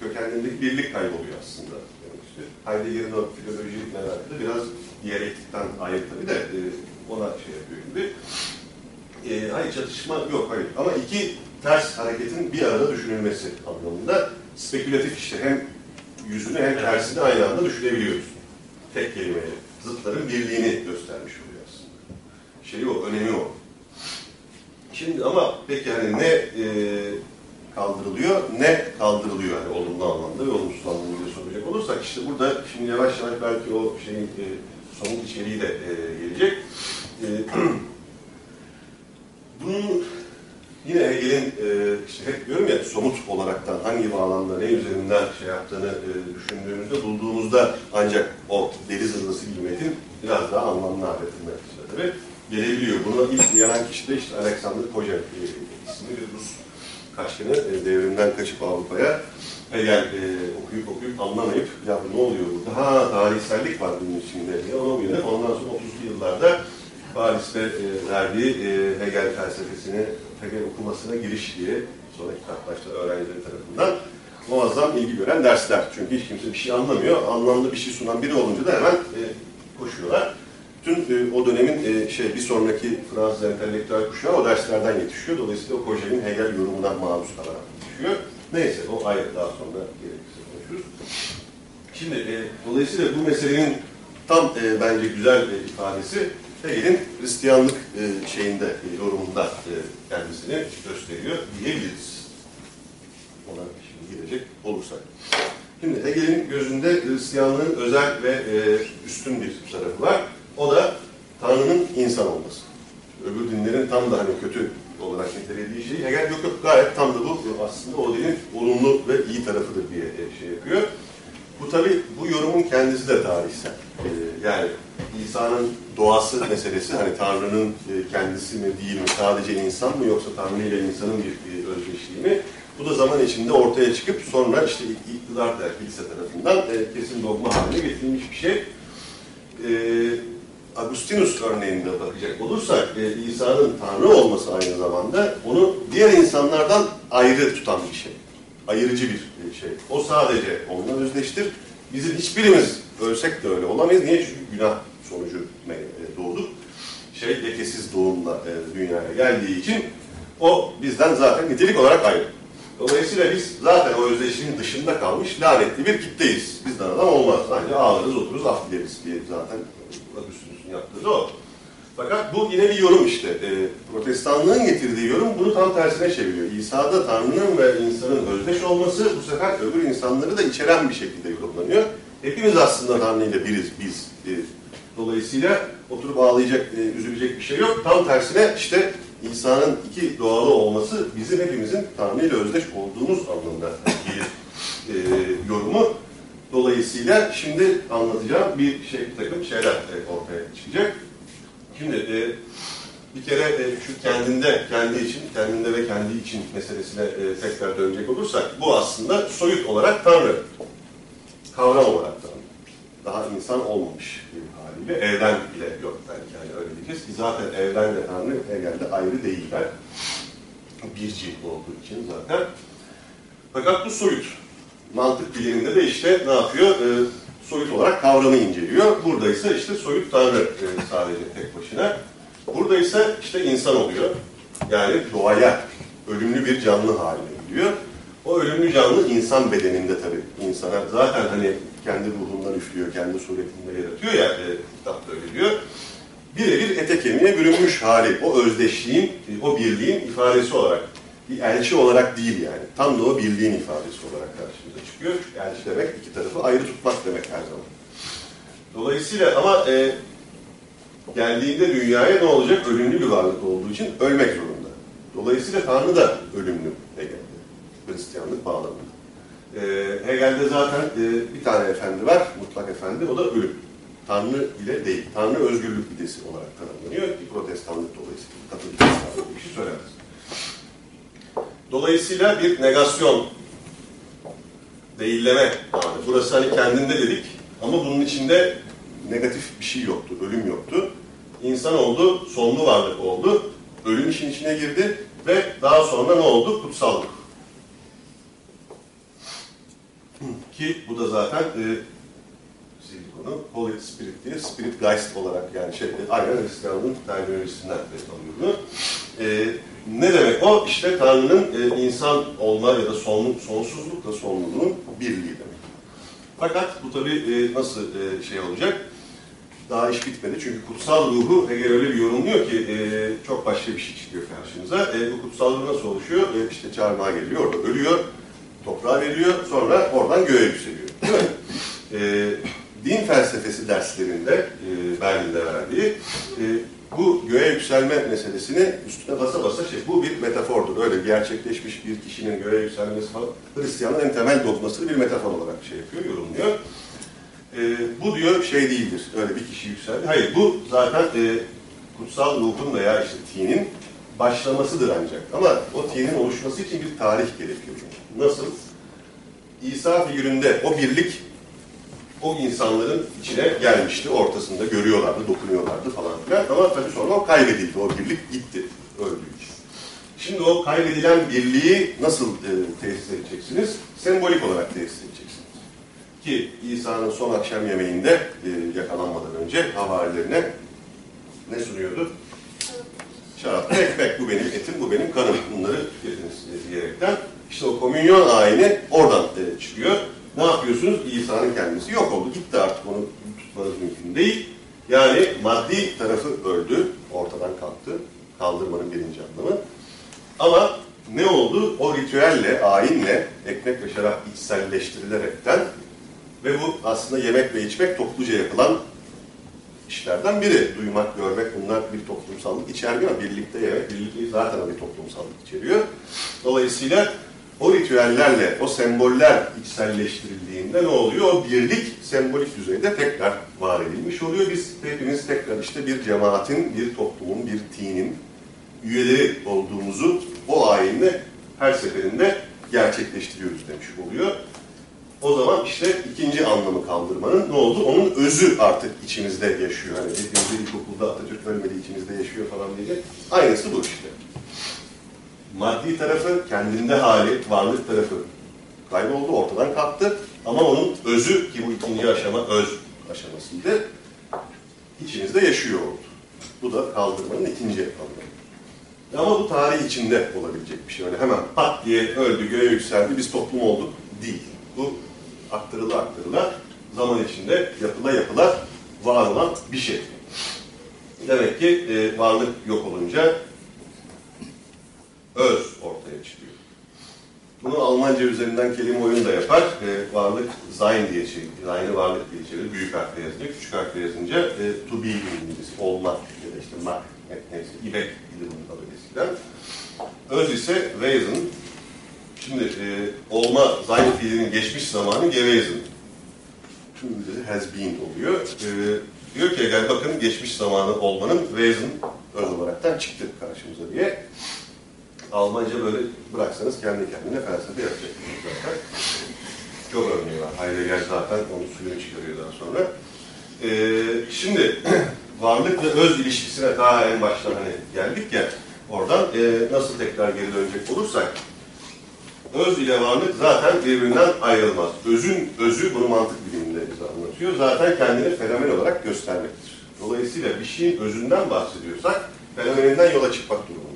kökenlerindeki birlik kayboluyor Heidegger'in o filoloji merakı da biraz diyalektikten ayrı tabii de e, ona şey yapıyor gibi. E, hayır çatışma yok hayır ama iki ters hareketin bir arada düşünülmesi anlamında spekülatif işte hem yüzünü hem tersini aynı anda düşünebiliyoruz. Tek kelimeyle. Zıtların birliğini göstermiş oluyor aslında. Şeyi o, önemi o. Şimdi ama peki hani ne e, kaldırılıyor, ne kaldırılıyor yani olumlu anlamda ve olumsuz anlamda soracak olursak işte burada şimdi yavaş yavaş belki o şeyin e, somut içeriği de e, gelecek. E, bunun yine Hegel'in e, işte hep diyorum ya somut olaraktan hangi bağlamda ne üzerinden şey yaptığını e, düşündüğümüzde bulduğumuzda ancak o deli zırhlısı gibi biraz daha anlamlı hale getirmek tabii gelebiliyor. Buna ilk uyanan kişi de işte Alexander Koja e, isimli bir Rus kaçkını e, devrimden kaçıp Avrupa'ya Hegel e, okuyup okuyup anlamayıp ya ne oluyor burada? Ha tarihsellik var bunun içinde diye ona uyanıp ondan sonra 30'lu yıllarda Paris'te e, verdiği e, Hegel felsefesini, Hegel okumasına giriş diye sonra kitaplaşta öğrencileri tarafından muazzam ilgi gören dersler. Çünkü hiç kimse bir şey anlamıyor. Anlamlı bir şey sunan biri olunca da hemen e, koşuyorlar. Tüm e, o dönemin e, şey bir sonraki Fransız entelektüel kuşağı o derslerden yetişiyor. Dolayısıyla o Kojel'in Hegel yorumuna maruz kalarak yetişiyor. Neyse o ayrı daha sonra gerekirse konuşuruz. Şimdi e, dolayısıyla bu meselenin tam e, bence güzel e, ifadesi Hegel'in Hristiyanlık e, şeyinde, e, yorumunda e, kendisini gösteriyor diyebiliriz. Ona şimdi girecek olursak. Şimdi Hegel'in gözünde Hristiyanlığın özel ve e, üstün bir tarafı var. O da Tanrı'nın insan olması. Öbür dinlerin tam da hani kötü olarak nitelediği şey Hegel yok yok gayet tam da bu aslında o dinin olumlu ve iyi tarafıdır diye e, şey yapıyor. Bu tabi bu yorumun kendisi de tarihsel. E, yani İsa'nın doğası meselesi hani Tanrı'nın e, kendisi mi değil mi sadece insan mı yoksa Tanrı ile insanın bir özdeşliği mi? Bu da zaman içinde ortaya çıkıp sonra işte iktidar der kilise tarafından kesin dogma haline getirilmiş bir şey. E, Agustinus örneğinde bakacak olursak e, İsa'nın Tanrı olması aynı zamanda onu diğer insanlardan ayrı tutan bir şey. Ayırıcı bir şey. O sadece onunla özdeştir. Bizim hiçbirimiz ölsek de öyle olamayız. Niye? Çünkü günah sonucu e, doğduk. Şey lekesiz doğumla e, dünyaya geldiği için o bizden zaten nitelik olarak ayrı. Dolayısıyla biz zaten o özdeşliğin dışında kalmış lanetli bir kitleyiz. Bizden adam olmaz. Ancak ağlarız, otururuz, af dileriz diye zaten yaptığı o. Fakat bu yine bir yorum işte. E, protestanlığın getirdiği yorum bunu tam tersine çeviriyor. İsa'da Tanrı'nın ve insanın özdeş olması bu sefer öbür insanları da içeren bir şekilde yorumlanıyor. Hepimiz aslında Tanrı ile biriz biz. E, dolayısıyla oturup ağlayacak, e, üzülecek bir şey yok. Tam tersine işte İsa'nın iki doğalı olması bizim hepimizin Tanrı ile özdeş olduğumuz anlamında gelir e, yorumu. Dolayısıyla şimdi anlatacağım bir şey, bir takım şeyler e, ortaya çıkacak. Şimdi e, bir kere e, şu kendinde, kendi için, kendinde ve kendi için meselesine e, tekrar dönecek olursak bu aslında soyut olarak Tanrı. Kavram olarak Tanrı. Daha insan olmamış bir haliyle. Evren bile yok belki yani öyle diyeceğiz ki zaten evrenle Tanrı Hegel'de ayrı değiller. Birci olduğu için zaten. Fakat bu soyut. Mantık biliminde de işte ne yapıyor? E, soyut olarak kavramı inceliyor. Burada ise işte soyut Tanrı e, sadece tek başına. Burada ise işte insan oluyor. Yani doğaya ölümlü bir canlı haline geliyor. O ölümlü canlı insan bedeninde tabii. İnsana zaten hani kendi ruhundan üflüyor, kendi suretinde yaratıyor ya, e, kitapta öyle diyor. Birebir ete kemiğe bürünmüş hali, o özdeşliğin, o birliğin ifadesi olarak, bir elçi olarak değil yani. Tam da o birliğin ifadesi olarak karşımıza çıkıyor. Elçi demek iki tarafı ayrı tutmak demek her zaman. Dolayısıyla ama e, geldiğinde dünyaya ne olacak? Ölümlü bir varlık olduğu için ölmek zorunda. Dolayısıyla Tanrı da ölümlü Hegel'de. Hristiyanlık bağlamında. E, Hegel'de zaten e, bir tane efendi var, mutlak efendi, o da ölüm. Tanrı ile değil, Tanrı özgürlük idesi olarak tanımlanıyor ki protestanlık dolayısıyla, katolik bir şey söylemez. Dolayısıyla bir negasyon, değilleme vardı. Burası hani kendinde dedik ama bunun içinde negatif bir şey yoktu, ölüm yoktu. İnsan oldu, sonlu varlık oldu, ölüm işin içine girdi ve daha sonra ne oldu? Kutsallık. Ki bu da zaten e, onu, Holy Spirit diye, Spirit Geist olarak yani şey, aynen Hristiyanlığın terminolojisinden alıyor bunu. E, ne demek o? İşte Tanrı'nın e, insan olma ya da son, sonsuzlukla sonluluğun birliği demek. Fakat bu tabi e, nasıl e, şey olacak? Daha iş bitmedi çünkü kutsal ruhu Hegel öyle bir yorumluyor ki e, çok başka bir şey çıkıyor karşınıza. E, bu kutsal ruh nasıl oluşuyor? E, işte çarmıha geliyor, orada ölüyor, toprağa veriliyor, sonra oradan göğe yükseliyor. Değil mi? E, din felsefesi derslerinde e, Berlin'de verdiği e, bu göğe yükselme meselesini üstüne basa basa şey, bu bir metafordur. Öyle gerçekleşmiş bir kişinin göğe yükselmesi falan Hristiyanın en temel dogmasını bir metafor olarak şey yapıyor, yorumluyor. E, bu diyor şey değildir, öyle bir kişi yükseldi. Hayır, bu zaten e, kutsal ruhun veya işte tinin başlamasıdır ancak. Ama o tinin oluşması için bir tarih gerekiyor. Nasıl? İsa figüründe o birlik o insanların içine gelmişti, ortasında görüyorlardı, dokunuyorlardı falan filan. Ama tabii sonra o kaybedildi, o birlik gitti, öldüğü. Şimdi o kaybedilen birliği nasıl e, tesis edeceksiniz? Sembolik olarak tesis edeceksiniz. Ki İsa'nın son akşam yemeğinde e, yakalanmadan önce havarilerine ne sunuyordu? Şarap, ekmek, bu benim etim, bu benim kanım. Bunları yediniz diyerekten. İşte o komünyon ayini oradan e, çıkıyor. Ne yapıyorsunuz? İsa'nın kendisi yok oldu. Gitti artık onu tutmanız mümkün değil. Yani maddi tarafı öldü, ortadan kalktı. Kaldırmanın birinci anlamı. Ama ne oldu? O ritüelle, ayinle, ekmek ve şarap içselleştirilerekten ve bu aslında yemek ve içmek topluca yapılan işlerden biri. Duymak, görmek bunlar bir toplumsallık içermiyor. Birlikte yemek, birlikte zaten bir toplumsallık içeriyor. Dolayısıyla o ritüellerle, o semboller içselleştirildiğinde ne oluyor? O birlik sembolik düzeyde tekrar var edilmiş oluyor. Biz hepimiz tekrar işte bir cemaatin, bir toplumun, bir tinin üyeleri olduğumuzu o ayinle her seferinde gerçekleştiriyoruz demiş oluyor. O zaman işte ikinci anlamı kaldırmanın ne oldu? Onun özü artık içimizde yaşıyor. Hani hepimizde ilkokulda Atatürk ölmedi içimizde yaşıyor falan diyecek. Aynısı bu işte. Maddi tarafı kendinde hali, varlık tarafı kayboldu, ortadan kalktı. Ama onun özü ki bu ikinci aşama öz aşamasıydı. içimizde yaşıyor oldu. Bu da kaldırmanın ikinci anlamı. Ama bu tarih içinde olabilecek bir şey. Öyle hemen pat diye öldü, göğe yükseldi, biz toplum olduk değil. Bu aktarıla aktarıla zaman içinde yapıla yapıla var olan bir şey. Demek ki e, varlık yok olunca öz ortaya çıkıyor. Bunu Almanca üzerinden kelime oyunu da yapar. E, varlık Sein diye şey, Sein'i varlık diye çevirir. Büyük harfle yazınca, küçük harfle yazınca e, to be İngilizcesi, olmak ya da işte mak, neyse, ibek idi bunun adı eskiden. Öz ise Wesen. Şimdi e, olma, Sein fiilinin geçmiş zamanı gewesen. Şimdi has been oluyor. E, diyor ki gel bakın geçmiş zamanı olmanın Wesen öz olaraktan çıktı karşımıza diye. Almanca böyle bıraksanız kendi kendine felsefe yapacaksınız zaten. Çok örneği var. Heidegger zaten onun suyunu çıkarıyor daha sonra. Ee, şimdi varlık ve öz ilişkisine daha en baştan hani geldik ya oradan e, nasıl tekrar geri dönecek olursak öz ile varlık zaten birbirinden ayrılmaz. Özün özü bunu mantık biliminde bize anlatıyor. Zaten kendini fenomen olarak göstermektir. Dolayısıyla bir şeyin özünden bahsediyorsak fenomeninden yola çıkmak durumundayız.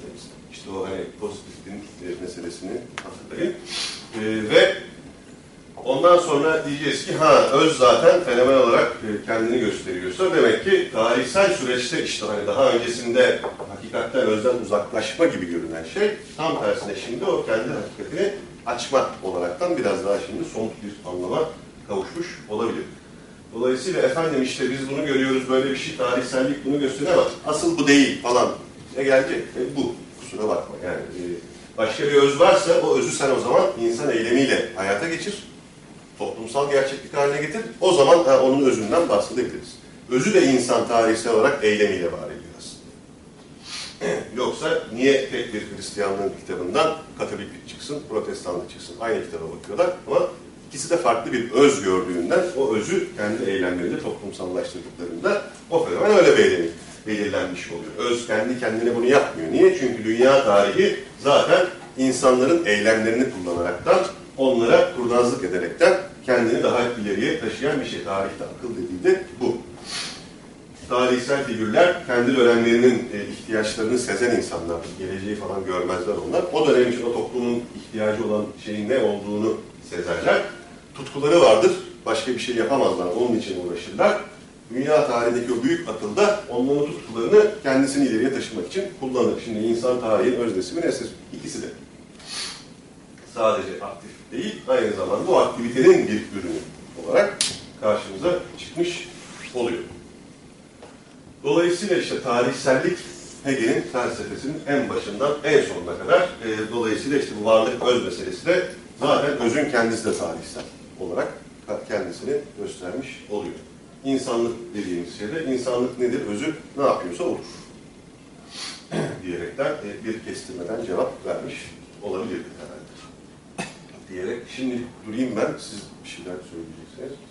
İşte o hani pozitifin e, meselesini hatırlayın. E, ve ondan sonra diyeceğiz ki ha öz zaten fenomen olarak e, kendini gösteriyorsa demek ki tarihsel süreçte işte hani daha öncesinde hakikatten özden uzaklaşma gibi görünen şey tam tersine şimdi o kendi hakikatini açma olaraktan biraz daha şimdi somut bir anlama kavuşmuş olabilir. Dolayısıyla efendim işte biz bunu görüyoruz böyle bir şey tarihsellik bunu gösteriyor ama asıl bu değil falan. Ne gelecek? E, bu. Kusura bakma yani. e, başka bir öz varsa o özü sen o zaman insan eylemiyle hayata geçir. Toplumsal gerçeklik haline getir. O zaman ha, onun özünden bahsedebiliriz. Özü de insan tarihsel olarak eylemiyle var ediyor aslında. Yoksa niye tek bir Hristiyanlığın kitabından Katoliklik çıksın, Protestanlık çıksın? Aynı kitaba bakıyorlar ama ikisi de farklı bir öz gördüğünden o özü kendi eylemleriyle toplumsallaştırdıklarında o fenomen öyle belirlenir, belirlenmiş oluyor. Öz kendi kendine bunu yapmıyor. Niye? Çünkü dünya tarihi zaten insanların eylemlerini kullanaraktan, onlara kurnazlık ederekten kendini daha ileriye taşıyan bir şey. Tarihte akıl dediği de bu tarihsel figürler kendi dönemlerinin e, ihtiyaçlarını sezen insanlar, geleceği falan görmezler onlar. O dönem için o toplumun ihtiyacı olan şeyin ne olduğunu sezerler. Tutkuları vardır, başka bir şey yapamazlar, onun için uğraşırlar. Dünya tarihindeki o büyük akıl da onların tutkularını kendisini ileriye taşımak için kullanır. Şimdi insan tarihin öznesi mi nesnesi? İkisi de. Sadece aktif değil, aynı zamanda bu aktivitenin bir ürünü olarak karşımıza çıkmış oluyor. Dolayısıyla işte tarihsellik Hegel'in felsefesinin en başından en sonuna kadar e, dolayısıyla işte bu varlık öz meselesi de zaten özün kendisi de tarihsel olarak kendisini göstermiş oluyor. İnsanlık dediğimiz şeyde insanlık nedir? Özü ne yapıyorsa olur. diyerekten e, bir kestirmeden cevap vermiş olabilir herhalde. Diyerek şimdi durayım ben. Siz bir şeyler söyleyeceksiniz.